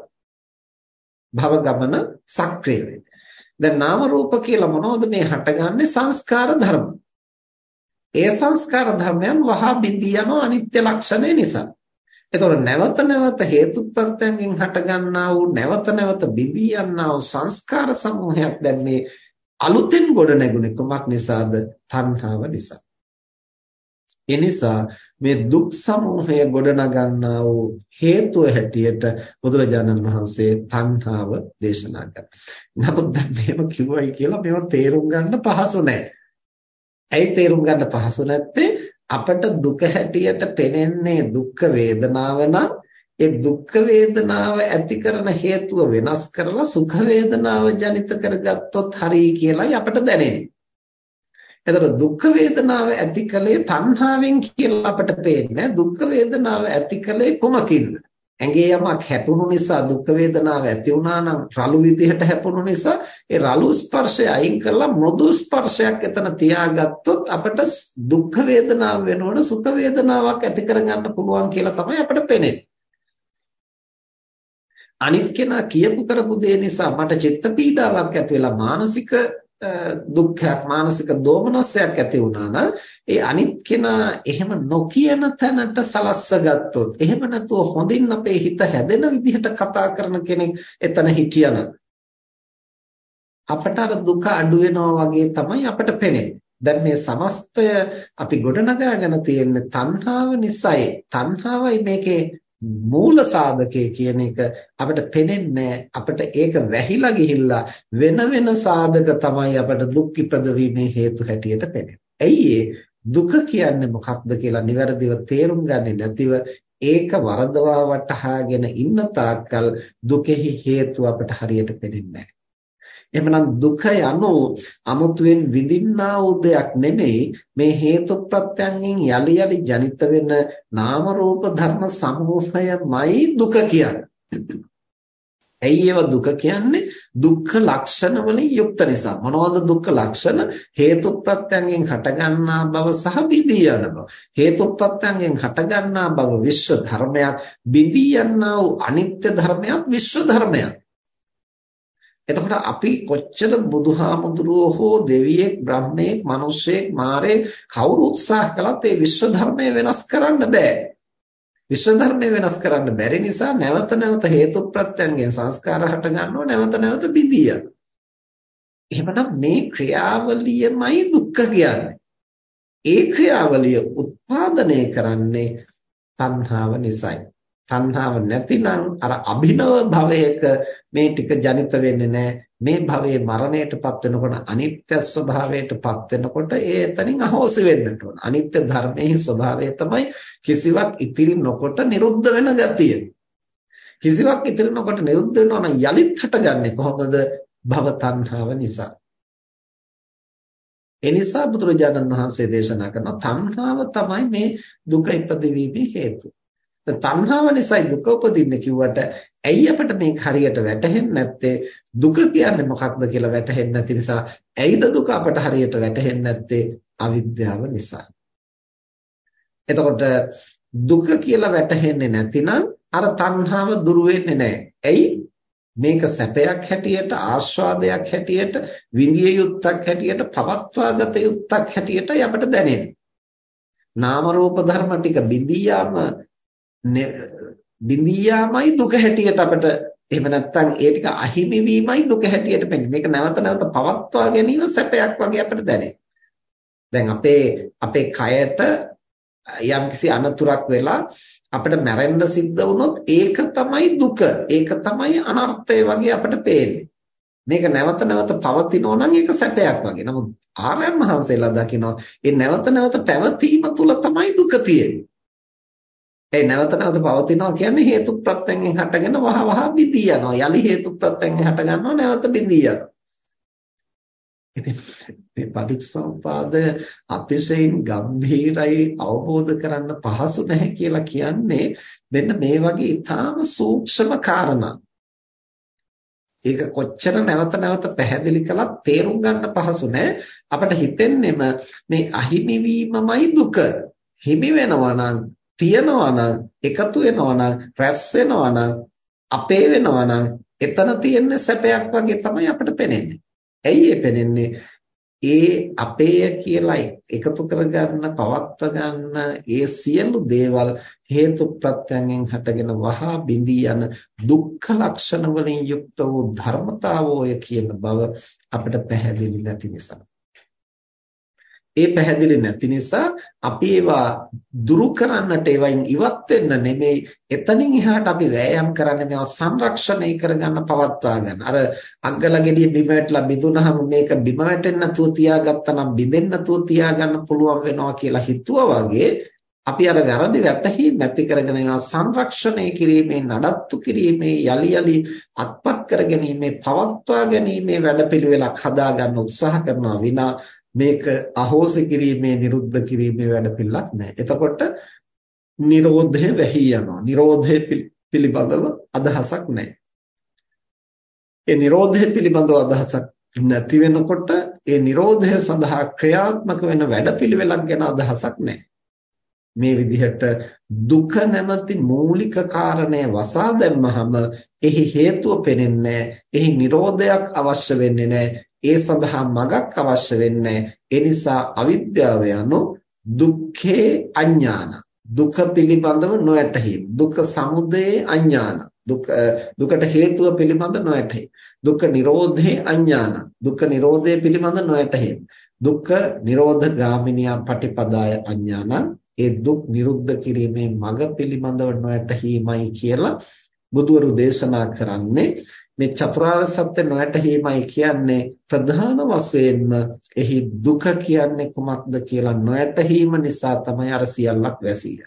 භව ගමන සක්‍රිය වෙන්නේ. දැන් නාම රූප කියලා මොනවද මේ හටගන්නේ සංස්කාර ධර්ම. ඒ සංස්කාර ධර්මයන් වහා බිඳී යන අනිත්‍ය ලක්ෂණය නිසා. එතකොට නැවත නැවත හේතුප්‍රත්‍යයෙන් හටගන්නා වූ නැවත නැවත බිඳී යනා වූ සංස්කාර සමූහයක් දැන් මේ අලුතෙන් ගොඩ නැගුණේ කුමක් නිසාද? තණ්හාව නිසා. ඒ නිසා මේ දුක් සමූහය ගොඩනගන්නා වූ හේතුව හැටියට බුදුරජාණන් වහන්සේ තණ්හාව දේශනා කළා. නමුත් දැන් මේව කිව්වයි කියලා මේව තේරුම් ගන්න පහසු නෑ. ඇයි තේරුම් ගන්න පහසු නැත්තේ? අපට දුක හැටියට පෙනෙන්නේ දුක්ඛ වේදනාව නම් ඒ දුක්ඛ වේදනාව ඇති කරන හේතුව වෙනස් කරලා සුඛ වේදනාව ජනිත කරගත්තොත් හරියි කියලායි අපට දැනෙන්නේ. එතකොට දුක්ඛ වේදනාව ඇති කලේ තණ්හාවෙන් කියලා අපට පේන්නේ දුක්ඛ වේදනාව ඇති කලේ කොමකින්ද? ඇඟේ යමක් හැපුණු නිසා දුක් වේදනාව ඇති වුණා නම් රළු විදිහට හැපුණු නිසා ඒ රළු ස්පර්ශය අයින් කරලා මෘදු ස්පර්ශයක් එතන තියාගත්තොත් අපිට දුක් වේදනාව වෙනවන සුඛ වේදනාවක් ඇති කරගන්න පුළුවන් කියලා තමයි අපිට පේන්නේ. අනිත් කෙනා කියපු කරපු දේ නිසා මට චිත්ත පීඩාවක් ඇති වෙලා මානසික දුක්ඛයක් මානසික දෝමනසයක් ඇති වුණා නම් ඒ අනිත් කෙනා එහෙම නොකියන තැනට සලස්ස ගත්තොත් එහෙම නැතුව හොඳින් අපේ හිත හැදෙන විදිහට කතා කරන කෙනෙක් එතන හිටියනම් අපට අර දුක අඩු වෙනවා වගේ තමයි අපට පේන්නේ. දැන් මේ සමස්තය අපි ගොඩනගාගෙන තියෙන තණ්හාව නිසායි. තණ්හාවයි මේකේ මූල සාධකයේ කියන එක අපිට පේන්නේ අපිට ඒක වැහිලා ගිහිල්ලා වෙන වෙන සාධක තමයි අපිට දුක් ඉපදවීමේ හේතු හැටියට පේන්නේ. ඇයි දුක කියන්නේ මොකක්ද කියලා නිවැරදිව තේරුම් ගන්නේ නැතිව ඒක වරදවා වටහාගෙන ඉන්න තාක්කල් දුකෙහි හේතු අපට හරියට පේන්නේ නැහැ. එහෙමනම් දුක යනු අමුතුවෙන් විඳින්නා වූ දෙයක් නෙමෙයි මේ හේතු ප්‍රත්‍යයෙන් යලි යලි ජනිත වෙන නාම රූප ධර්ම සමූහයමයි දුක කියන්නේ. ඇයි ඒව දුක කියන්නේ? දුක්ඛ ලක්ෂණ වලින් යුක්ත නිසා. මොනවද දුක්ඛ ලක්ෂණ? හේතුප්‍රත්‍යයෙන් හටගන්නා බව සහ බිඳී යන බව. හේතුප්‍රත්‍යයෙන් හටගන්නා බව විශ්ව ධර්මයක්, බිඳී යනා වූ අනිත්‍ය ධර්මයක් විශ්ව ධර්මයක්. එතකොට අපි කොච්චර බුදුහාමුදුරුවෝ හෝ දෙවියෙක් බ්‍රහ්මයෙක් මිනිසෙක් මාරේ කවුරු උත්සාහ කළත් ඒ විශ්ව ධර්මය වෙනස් කරන්න බෑ විශ්ව ධර්මය වෙනස් කරන්න බැරි නිසා නැවත නැවත හේතු ප්‍රත්‍යයෙන් සංස්කාර හට ගන්නව නැවත නැවත බිඳී යනවා. එහෙමනම් මේ ක්‍රියාවලියමයි දුක්ඛ කියන්නේ. ඒ ක්‍රියාවලිය උත්පාදනය කරන්නේ තණ්හාව නිසායි. තණ්හාව නැතිනම් අර අභිනව භවයක මේ ටික ජනිත වෙන්නේ නැහැ. මේ භවයේ මරණයටපත් වෙනකොට අනිත්‍ය ස්වභාවයටපත් වෙනකොට ඒ එතනින් අහෝසි වෙන්නට ඕන. අනිත්‍ය ධර්මයේ ස්වභාවය තමයි කිසිවක් ඉතිරි නොකොට නිරුද්ධ වෙන ගතිය. කිසිවක් ඉතිරි නොකොට නිරුද්ධ වෙනවා නම් යලිත් හටගන්නේ කොහොමද? භව තණ්හාව නිසා. එනිසා බුදුරජාණන් වහන්සේ දේශනා කරන තණ්හාව තමයි මේ දුක ඉපදවීමේ හේතුව. තණ්හාව නිසායි දුක උපදින්නේ කිව්වට ඇයි අපිට මේක හරියට වැටහෙන්නේ නැත්තේ? දුක කියන්නේ මොකක්ද කියලා වැටහෙන්නේ නැති නිසා ඇයිද දුක අපට හරියට වැටහෙන්නේ නැත්තේ? අවිද්‍යාව නිසා. එතකොට දුක කියලා වැටහෙන්නේ නැතිනම් අර තණ්හාව දුරු වෙන්නේ නැහැ. ඇයි? මේක සැපයක් හැටියට ආස්වාදයක් හැටියට විඳිය යුත්තක් හැටියට පවත්වාගත යුත්තක් හැටියට අපට දැනෙන්නේ නාම රූප ධර්ම ටික බිඳියාම බිඳී යාමයි දුක හැටියට අපිට එහෙම නැත්නම් ඒ ටික අහිමි වීමයි දුක හැටියට පෙනෙන්නේ. මේක නැවත නැවත පවත්වා ගැනීම සැපයක් වගේ අපිට දැනෙනවා. දැන් අපේ අපේ කයට යම්කිසි අනතුරක් වෙලා අපිට මැරෙන්න සිද්ධ වුණොත් ඒක තමයි දුක. ඒක තමයි අනර්ථය වගේ අපිට පේන්නේ. මේක නැවත නැවත පවතිනවා නම් ඒක සැපයක් වගේ. නමුත් ආර්යයන් වහන්සේලා දකිනවා මේ නැවත නැවත පැවතීම තුල තමයි දුක තියෙන්නේ. ඒ නැවත නැවත පවතිනවා කියන්නේ හේතු ප්‍රත්‍යයෙන් හටගෙන වහ වහ බිඳී යනවා. යලි හේතු ප්‍රත්‍යයෙන් හට ගන්නවා නැවත බිඳී යනවා. ඉතින් මේ පටිච්චසමුපාද අතිශයින් ගම්භීරයි අවබෝධ කරන්න පහසු නැහැ කියලා කියන්නේ මෙන්න මේ වගේ ඊටාම සූක්ෂම කාරණා. ඒක කොච්චර නැවත නැවත පැහැදිලි කළත් තේරුම් ගන්න පහසු නැහැ. අපිට හිතෙන්නෙම මේ අහිමි වීමමයි දුක. හිමි වෙනවා නම් තියනවා නම් එකතු වෙනවා නම් රැස් වෙනවා නම් අපේ වෙනවා නම් එතන තියෙන සැපයක් වගේ තමයි අපිට පේන්නේ. ඇයි ඒ පේන්නේ? ඒ අපේය කියලා එකතු කරගන්න පවත්ව ගන්න ඒ සියලු දේවල් හේතු ප්‍රත්‍යයෙන් හටගෙන වහා බිඳී යන දුක්ඛ ලක්ෂණ වලින් යුක්ත වූ ධර්මතාවෝය කියන බව අපිට පැහැදිලි නැති නිසා ඒ පැහැදිලි නැති නිසා අපි ඒවා දුරු කරන්නට ඒවයින් ඉවත් වෙන්න නෙමෙයි එතනින් එහාට අපි වෑයම් කරන්නේ මේවා සංරක්ෂණය කරගන්න පවත්වා ගන්න. අර අග්ගල ගෙඩිය බිම වැටලා බිඳුනහම මේක බිම වැටෙන්න නැතුව තියාගත්තා නම් බිඳෙන්න නැතුව තියාගන්න පුළුවන් වෙනවා කියලා හිතුවා වගේ අපි අර වැරදි වැටහීම් නැති කරගෙන ඒවා සංරක්ෂණය කිරීමේ නඩත්තු කිරීමේ යලි යලි අත්පත් කර ගැනීමේ පවත්වා ගැනීමේ වැඩපිළිවෙලක් හදාගන්න උත්සාහ කරනවා විනා මේක අහෝසි කිරීමේ නිරුද්ධ කිරීමේ වැඩපිළිවෙලක් නැහැ. එතකොට නිරෝධය වැහි යනවා. නිරෝධය පිළිබඳව අදහසක් නැහැ. ඒ නිරෝධය පිළිබඳව අදහසක් නැති වෙනකොට ඒ නිරෝධය සඳහා ක්‍රියාත්මක වෙන වැඩපිළිවෙලක් ගැන අදහසක් නැහැ. මේ විදිහට දුක නැමැති මූලික කාරණය වසා දැම්මහම එහි හේතුව පෙනෙන්නේ එහි නිරෝධයක් අවශ්‍ය වෙන්නේ නැහැ ඒ සඳහා මගක් අවශ්‍ය වෙන්නේ. ඒ නිසා අවිද්‍යාව යනු දුක්ඛේ අඥාන. දුක පිළිබඳව නොයැටහීම දුක සමුදයේ අඥාන. දුක දුකට හේතුව පිළිබඳ නොයැටහීම දුක්ඛ නිරෝධේ අඥාන. දුක්ඛ නිරෝධය පිළිබඳ නොයැටහීම දුක්ඛ නිරෝධ ගාමිනියා පටිපදාය අඥාන. ඒ දුක් නිරුද්ධ කිරීමේ මඟ පිළිබඳව නොයැටීමයි කියලා බුදුවරු දේශනා කරන්නේ. මේ චතුරාර්ය සත්‍ය නොයැටීමයි කියන්නේ ප්‍රධාන වශයෙන්ම එහි දුක කියන්නේ කුමක්ද කියලා නොයැටීම නිසා තමයි අර සියල්ලක් වැසී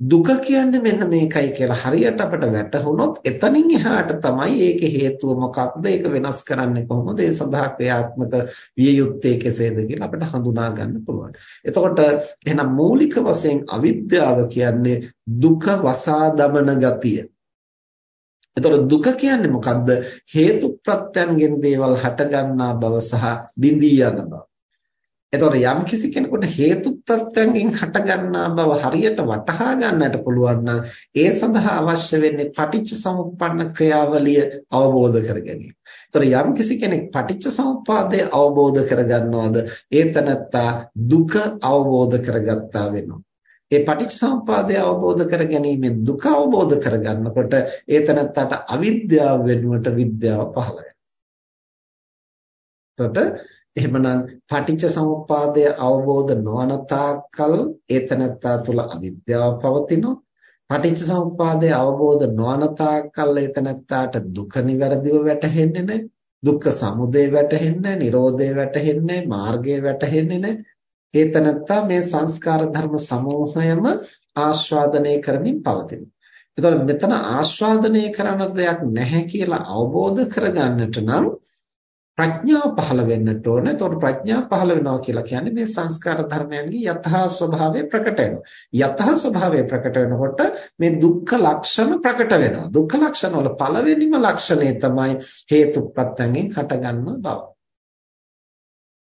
දුක කියන්නේ මෙන්න මේකයි කියලා හරියට අපට වැටහුනොත් එතනින් එහාට තමයි ඒකේ හේතුව මොකක්ද ඒක වෙනස් කරන්නේ කොහොමද ඒ සඳහා ක්‍රියාත්මක විය යුත්තේ කෙසේද කියලා අපට හඳුනා ගන්න පුළුවන්. එතකොට එහෙනම් මූලික වශයෙන් අවිද්‍යාව කියන්නේ දුක වසා දමන ගතිය. එතකොට දුක කියන්නේ මොකද්ද? හේතු ප්‍රත්‍යයන්ගෙන් දේවල් හටගන්නා බව සහ බිඳී යන බව. එතකොට යම් කිසි කෙනෙකුට හේතු ප්‍රත්‍යයෙන් හටගන්නා බව හරියට වටහා ගන්නට පුළුවන් නම් ඒ සඳහා අවශ්‍ය වෙන්නේ පටිච්ච සමුප්පන්න ක්‍රියාවලිය අවබෝධ කර ගැනීම. එතකොට යම් කිසි කෙනෙක් පටිච්ච සමුප්පාදය අවබෝධ කරගන්නවද ඒ තනත්තා දුක අවබෝධ කරගත්තා වෙනවා. ඒ පටිච්චසමුපාදය අවබෝධ කර ගැනීමෙන් දුක අවබෝධ කරගන්නකොට ඒ තනත්තට අවිද්‍යාව වෙනුවට විද්‍යාව පහළ වෙනවා. එහෙමනම් පටිච්ච සමුප්පාදය අවබෝධ නොවන තාක්කල් ඒතනත්තා තුළ අවිද්‍යාව පවතිනවා. පටිච්ච සමුප්පාදය අවබෝධ නොවන තාක්කල් ඒතනත්තාට දුක නිවැරදිව වැටහෙන්නේ නැහැ. දුක්ඛ සමුදය වැටහෙන්නේ නැහැ, නිරෝධය වැටහෙන්නේ නැහැ, මාර්ගය වැටහෙන්නේ නැහැ. ඒතනත්තා මේ සංස්කාර ධර්ම සමූහයම ආස්වාදනය කරමින් පවතිනවා. එතකොට මෙතන ආස්වාදනය කරන දෙයක් නැහැ කියලා අවබෝධ කරගන්නට නම් ප්‍රඥාව පහළ වෙන්නට ඕන. එතකොට ප්‍රඥාව පහළ වෙනවා කියලා කියන්නේ මේ සංස්කාර ධර්මයන්ගේ යථා ස්වභාවය ප්‍රකට වෙනවා. යථා ස්වභාවය ප්‍රකට වෙනකොට මේ දුක්ඛ ලක්ෂණ ප්‍රකට වෙනවා. දුක්ඛ ලක්ෂණ වල පළවෙනිම ලක්ෂණය තමයි හේතු ප්‍රත්‍යයෙන් හටගන්න බව.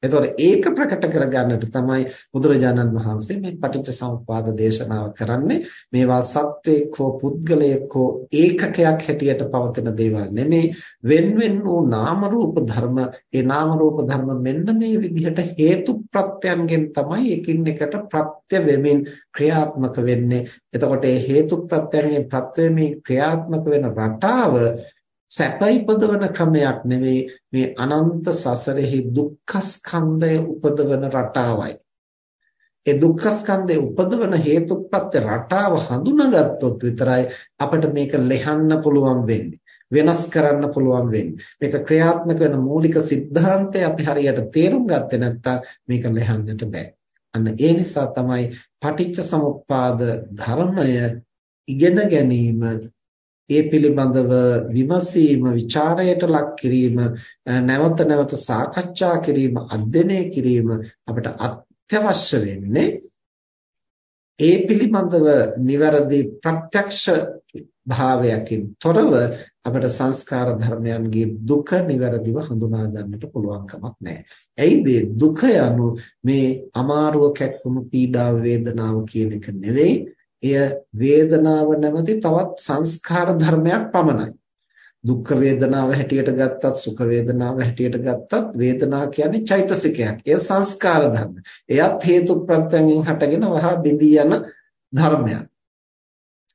එතකොට ඒක ප්‍රකට කරගන්නට තමයි බුදුරජාණන් වහන්සේ මේ පටිච්ච සමුප්පාද දේශනාව කරන්නේ. මේවා සත්වයක් හෝ පුද්ගලයෙක් හෝ ඒකකයක් හැටියට පවතින දේවල් නෙමෙයි. වෙන්වෙන් වූ නාම රූප ධර්ම, ඒ නාම රූප ධර්ම මෙන්න මේ විදිහට හේතු ප්‍රත්‍යයන්ගෙන් තමයි එකින් එකට ප්‍රත්‍ය වෙමින් ක්‍රියාත්මක වෙන්නේ. එතකොට මේ හේතු ප්‍රත්‍යයන්ගෙන් ප්‍රත්‍ය වෙමින් ක්‍රියාත්මක වෙන රටාව සැප ඉපදවන ක්‍රමයක් නෙවෙයි මේ අනන්ත සසරෙහි දුක්ඛ ස්කන්ධය උපදවන රටාවයි. ඒ දුක්ඛ ස්කන්ධය උපදවන හේතුප්‍රත්‍ය රටාව හඳුනාගත්තොත් විතරයි අපිට මේක ලෙහන්න පුළුවන් වෙන්නේ. වෙනස් කරන්න පුළුවන් වෙන්නේ. මේක ක්‍රියාත්මක වෙන මූලික સિદ્ધාන්තය අපි හරියට තේරුම් ගත්තේ නැත්නම් මේක ලෙහන්නට බෑ. අන්න ඒ නිසා තමයි පටිච්ච සමුප්පාද ධර්මය ඉගෙන ගැනීම ඒ පිළිබඳව විමසීම, ਵਿਚාරයට ලක් කිරීම, නැවත නැවත සාකච්ඡා කිරීම, අධ්‍යයනය කිරීම අපට අත්‍යවශ්‍ය වෙන්නේ. ඒ පිළිබඳව නිවැරදි ප්‍රත්‍යක්ෂ භාවයකින් තොරව අපට සංස්කාර ධර්මයන්ගේ දුක නිවැරදිව හඳුනා ගන්නට පුළුවන්කමක් නැහැ. ඇයිද දුක යනු? මේ අමාරුව කැක්කුණු පීඩාව වේදනාව කියන එක නෙවෙයි. එය වේදනාව නැමැති තවත් සංස්කාර ධර්මයක් පමණයි. දුක්ඛ වේදනාව හැටියට ගත්තත් සුඛ වේදනාව හැටියට ගත්තත් වේදනාව කියන්නේ චෛතසිකයක්. එය සංස්කාර ධර්ම. එයත් හේතු ප්‍රත්‍යයෙන් හටගෙන වහා බිඳී යන ධර්මයක්.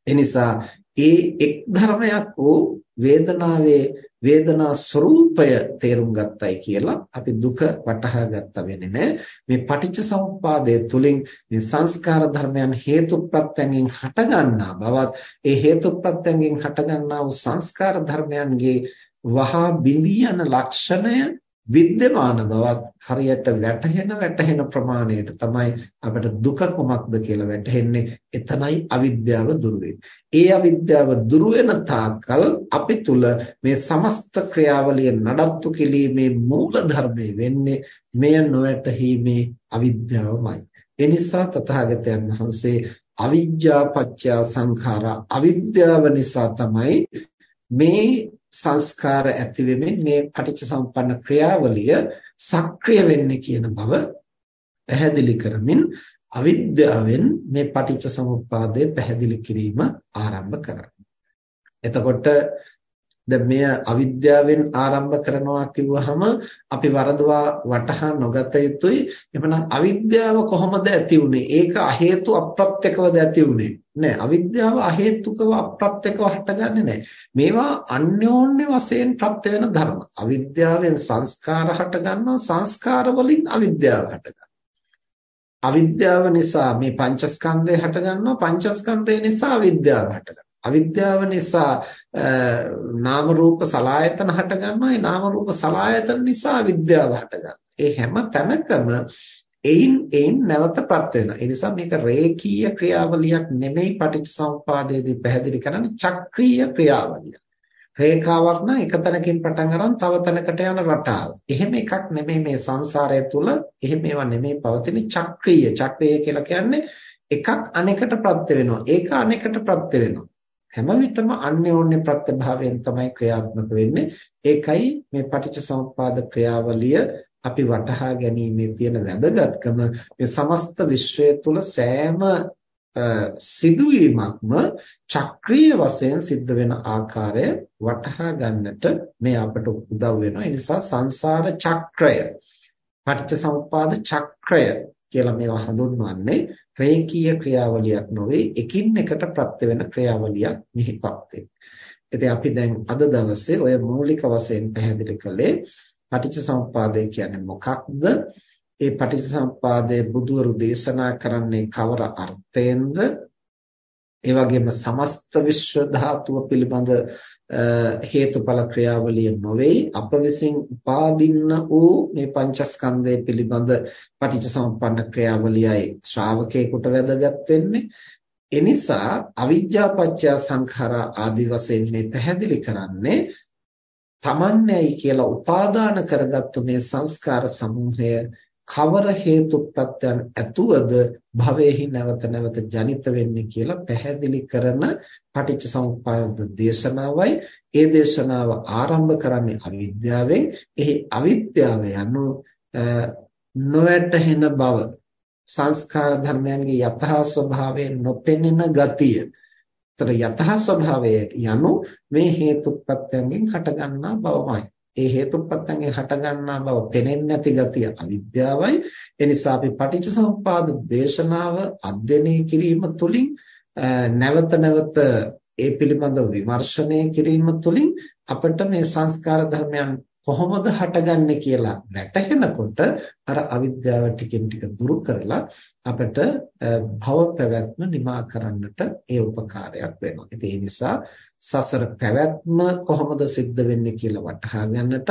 එනිසා ඒ එක් ධර්මයක් වූ වේදනාවේ වේදනා ස්වરૂපය තේරුම් ගත්තයි කියලා අපි දුක වටහා ගත්ත වෙන්නේ නැහැ. මේ පටිච්ච සමුප්පාදයේ තුලින් මේ සංස්කාර ධර්මයන් හේතුප්‍රත්‍යයෙන් හටගන්නා බවත් ඒ හේතුප්‍රත්‍යයෙන් හටගන්නා වූ සංස්කාර ධර්මයන්ගේ වහා බිඳී යන ලක්ෂණය විද්‍යමාන බවත් හරියට වැටහෙන වැටහෙන ප්‍රමාණයට තමයි අපිට දුක කොමක්ද කියලා වැටහෙන්නේ. එතනයි අවිද්‍යාව දුරු ඒ අවිද්‍යාව දුරු වෙන තාක්කල් අපි තුල මේ සමස්ත ක්‍රියාවලිය නඩත්තු කිරීමේ මූල ධර්මයේ වෙන්නේ මෙය නොවැටහීමේ අවිද්‍යාවමයි. ඒ නිසා තථාගතයන් වහන්සේ අවිජ්ජා පත්‍ය සංඛාරා අවිද්‍යාව නිසා තමයි මේ සංස්කාර ඇති වෙමින් මේ පටිච්චසමුප්පන්න ක්‍රියාවලිය සක්‍රිය වෙන්නේ කියන බව පැහැදිලි කරමින් අවිද්‍යාවෙන් මේ පටිච්චසමුප්පාදය පැහැදිලි කිරීම ආරම්භ කරනවා. එතකොට දැන් මෙය අවිද්‍යාවෙන් ආරම්භ කරනවා කිව්වහම අපි වරදවා වටහා නොගත යුතුයි. එhmenan අවිද්‍යාව කොහොමද ඇති වුනේ? ඒක අහේතු අප්‍රත්‍යකවද ඇති වුනේ? නෑ. අවිද්‍යාව අහේතුකව අප්‍රත්‍යකව හටගන්නේ නෑ. මේවා අන්‍යෝන්‍ය වශයෙන් ප්‍රත්‍ය වෙන ධර්ම. අවිද්‍යාවෙන් සංස්කාර හටගන්නවා සංස්කාර වලින් අවිද්‍යාව හටගන්නවා. අවිද්‍යාව නිසා මේ පංචස්කන්ධය හටගන්නවා පංචස්කන්ධය නිසා අවිද්‍යාව හටගන්නවා අවිද්‍යාව නිසා නාම රූප සලායතන හටගන්නවා ඒ නාම රූප සලායතන නිසා අවිද්‍යාව හටගන්නවා ඒ හැම තැනකම එයින් එයින් නැවතපත් වෙනවා. ඒ නිසා මේක රේඛීය ක්‍රියාවලියක් නෙමෙයි පටිච්චසමුපාදයේදී පැහැදිලි කරන්නේ චක්‍රීය ක්‍රියාවලිය. රේඛාවක් නම් එක තැනකින් පටන් අරන් තව තැනකට යන රටාව. එහෙම එකක් නෙමෙයි මේ සංසාරය තුල එහෙම ඒවා නෙමෙයි පවතින චක්‍රීය. චක්‍රීය කියලා කියන්නේ එකක් අනෙකට ප්‍රත්‍ය වෙනවා. ඒක අනෙකට ප්‍රත්‍ය වෙනවා. හැම විටම අන්‍යෝන්‍ය ප්‍රත්‍යභාවයෙන් තමයි ක්‍රියාත්මක වෙන්නේ. ඒකයි මේ පටිච්චසමුප්පාද ක්‍රියාවලිය අපි වටහා ගැනීමේ තියෙන වැදගත්කම මේ සමස්ත විශ්වය තුල සෑම සිදුවීමක්ම චක්‍රීය වශයෙන් සිද්ධ වෙන ආකාරය වටහා ගන්නට මේ අපට උදව් වෙනවා. ඒ නිසා සංසාර චක්‍රය පටිච්චසමුප්පාද චක්‍රය කියලා මේවා හඳුන්වන්නේ රේඛීය ක්‍රියාවලියක් නොවේ එකින් එකට ප්‍රත්‍ය වෙන ක්‍රියාවලියක් නිහිපත් ඉතින් අපි දැන් අද දවසේ ඔය මූලික වශයෙන් පැහැදිලි කළේ පටිච්චසමුප්පාදය කියන්නේ මොකක්ද? ඒ පටිච්චසමුප්පාදයේ බුදුවරු දේශනා කරන්නේ කවර අර්ථයෙන්ද? ඒ වගේම සමස්ත විශ්ව ධාතුව පිළිබඳ හේතුඵල ක්‍රියාවලිය නොවේ අප විසින් උපාදින්න වූ මේ පංචස්කන්ධය පිළිබඳ පටිච්චසමුප්පන්න ක්‍රියාවලියයි ශ්‍රාවකේකට වැදගත් වෙන්නේ. එනිසා අවිජ්ජාපච්චය සංඛාරා ආදි වශයෙන් මේ පැහැදිලි කරන්නේ තමන්නේයි කියලා උපාදාන කරගත්තු මේ සංස්කාර සමූහය කවර හේතු ප්‍රත්‍යයන් ඇතුවද භවයේහි නැවත නැවත ජනිත වෙන්නේ කියලා පැහැදිලි කරන පටිච්චසමුප්පාද දේශනාවයි. ඒ දේශනාව ආරම්භ කරන්නේ අවිද්‍යාවෙන්. එහි අවිද්‍යාව යනු නොවැටහෙන බව සංස්කාර ධර්මයන්ගේ යථා ස්වභාවයෙන් නොපෙනෙන ගතිය. තර යතහ ස්වභාවය යනු මේ හේතුප්‍රත්‍යයෙන් හටගන්නා බවමයි. ඒ හේතුප්‍රත්‍යයෙන් හටගන්නා බව පෙනෙන්නේ නැති ගතිය අවිද්‍යාවයි. ඒ නිසා අපි පටිච්චසමුප්පාද දේශනාව අධ්‍යයනය කිරීම තුළින් නැවත නැවත ඒ පිළිබඳව විමර්ශනය කිරීම තුළින් අපිට මේ සංස්කාර ධර්මයන් කොහොමද හටගන්නේ කියලා වැටහෙනකොට අර අවිද්‍යාව ටිකෙන් ටික දුරු කරලා අපිට භව පැවැත්ම නිමා කරන්නට ඒ උපකාරයක් වෙනවා. ඉතින් ඒ නිසා සසර පැවැත්ම කොහොමද සිද්ධ වෙන්නේ කියලා වටහා ගන්නට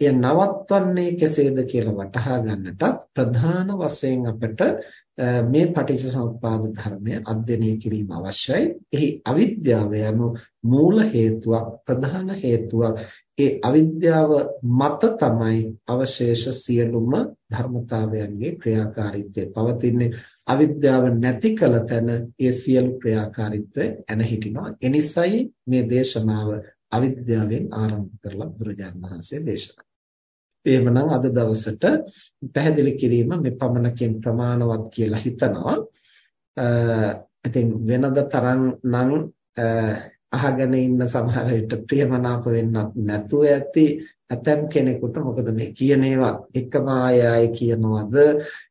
එය නවත්වන්නේ කෙසේද කියලා වටහා ගන්නටත් ප්‍රධාන වශයෙන් අපිට මේ පටිච්චසමුප්පාද ධර්මය අධ්‍යයනය කිරීම අවශ්‍යයි. එහි අවිද්‍යාව යනු මූල හේතුවක් ප්‍රධාන හේතුවක්. ඒ අවිද්‍යාව මත තමයි අවශේෂ සියලුම ධර්මතාවයන්ගේ ක්‍රියාකාරීත්වය පවතින්නේ. අවිද්‍යාව නැති කල තැන ඒ සියලු ක්‍රියාකාරීත්වය එන හිටිනවා. එනිසයි මේ දේශනාව අවිද්‍යාවෙන් ආරම්භ කරලා බුදුරජාණන් වහන්සේ දේශනා එහෙමනම් අද දවසට පැහැදිලි කිරීම මේ පමණකින් ප්‍රමාණවත් කියලා හිතනවා. ඉතින් වෙනද තරම් නම් අහගෙන ඉන්න සමහර විට ප්‍රියමනාප වෙන්නත් නැතුව ඇති. ඇතම් කෙනෙකුට මොකද මේ කියන ඒවා? එකම ආය ආය කියනවද?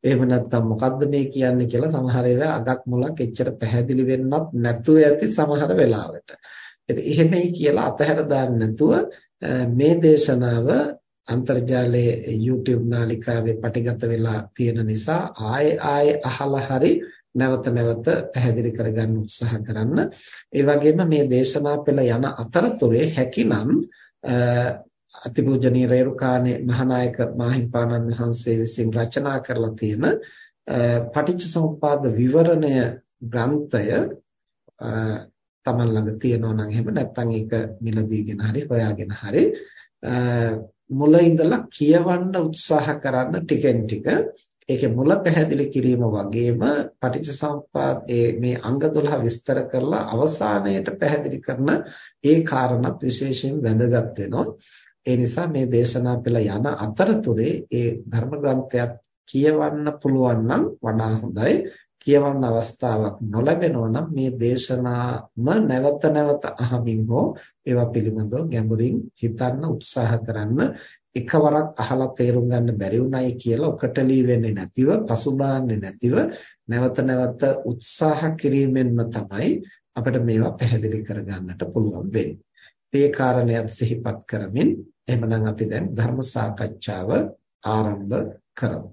එහෙම නැත්නම් මොකද්ද මේ කියන්නේ කියලා සමහර ඒවා අගක් මුලක් එච්චර පැහැදිලි වෙන්නත් නැතුව ඇති සමහර වෙලාවට. ඉතින් එහෙමයි කියලා අතහැර දාන්න නැතුව මේ දේශනාව අන්තර්ජාලයේ YouTube නාලිකාවේ පටිගත වෙලා තියෙන නිසා ආයේ ආයේ අහලා හරි නැවත නැවත පැහැදිලි කරගන්න උත්සාහ කරන්න. ඒ වගේම මේ දේශනා පෙළ යන අතරතුරේ හැකිනම් අතිපූජනීය රේරුකාණේ මහානායක මාහිම්පාණන් වහන්සේ විසින් රචනා කරලා තියෙන පටිච්චසමුප්පාද විවරණය ග්‍රන්ථය තමන් ළඟ තියෙනවා නම් එහෙම නැත්නම් ඒක මිලදීගෙන හරි හොයාගෙන හරි මුල ඉඳලා කියවන්න උත්සාහ කරන්න ටිකෙන් ටික ඒකේ මුල පැහැදිලි කිරීම වගේම පටිච්චසමුප්පාද මේ අංග 12 විස්තර කරලා අවසානයේට පැහැදිලි කරන ඒ කාරණත් විශේෂයෙන් වැදගත් වෙනවා. ඒ නිසා මේ දේශනා පෙළ යන අතරතුරේ ඒ ධර්ම ග්‍රන්ථයත් කියවන්න පුළුවන් නම් වඩා හොඳයි. කියවන්න අවස්ථාවක් නොලැබෙනවා නම් මේ දේශනාම නැවත නැවත අහමින් හෝ ඒවා පිළිබඳව ගැඹුරින් හිතන්න උත්සාහ කරන්න එකවරක් අහලා තේරුම් ගන්න බැරි උනායි කියලා ඔකටලී වෙන්නේ නැතිව පසුබාන්නේ නැතිව නැවත නැවත උත්සාහ කිරීමෙන්ම තමයි අපිට මේවා පැහැදිලි කරගන්නට පුළුවන් වෙන්නේ. මේ කාරණයක් සිහිපත් කරමින් එහෙමනම් අපි දැන් ධර්ම සාකච්ඡාව ආරම්භ කරමු.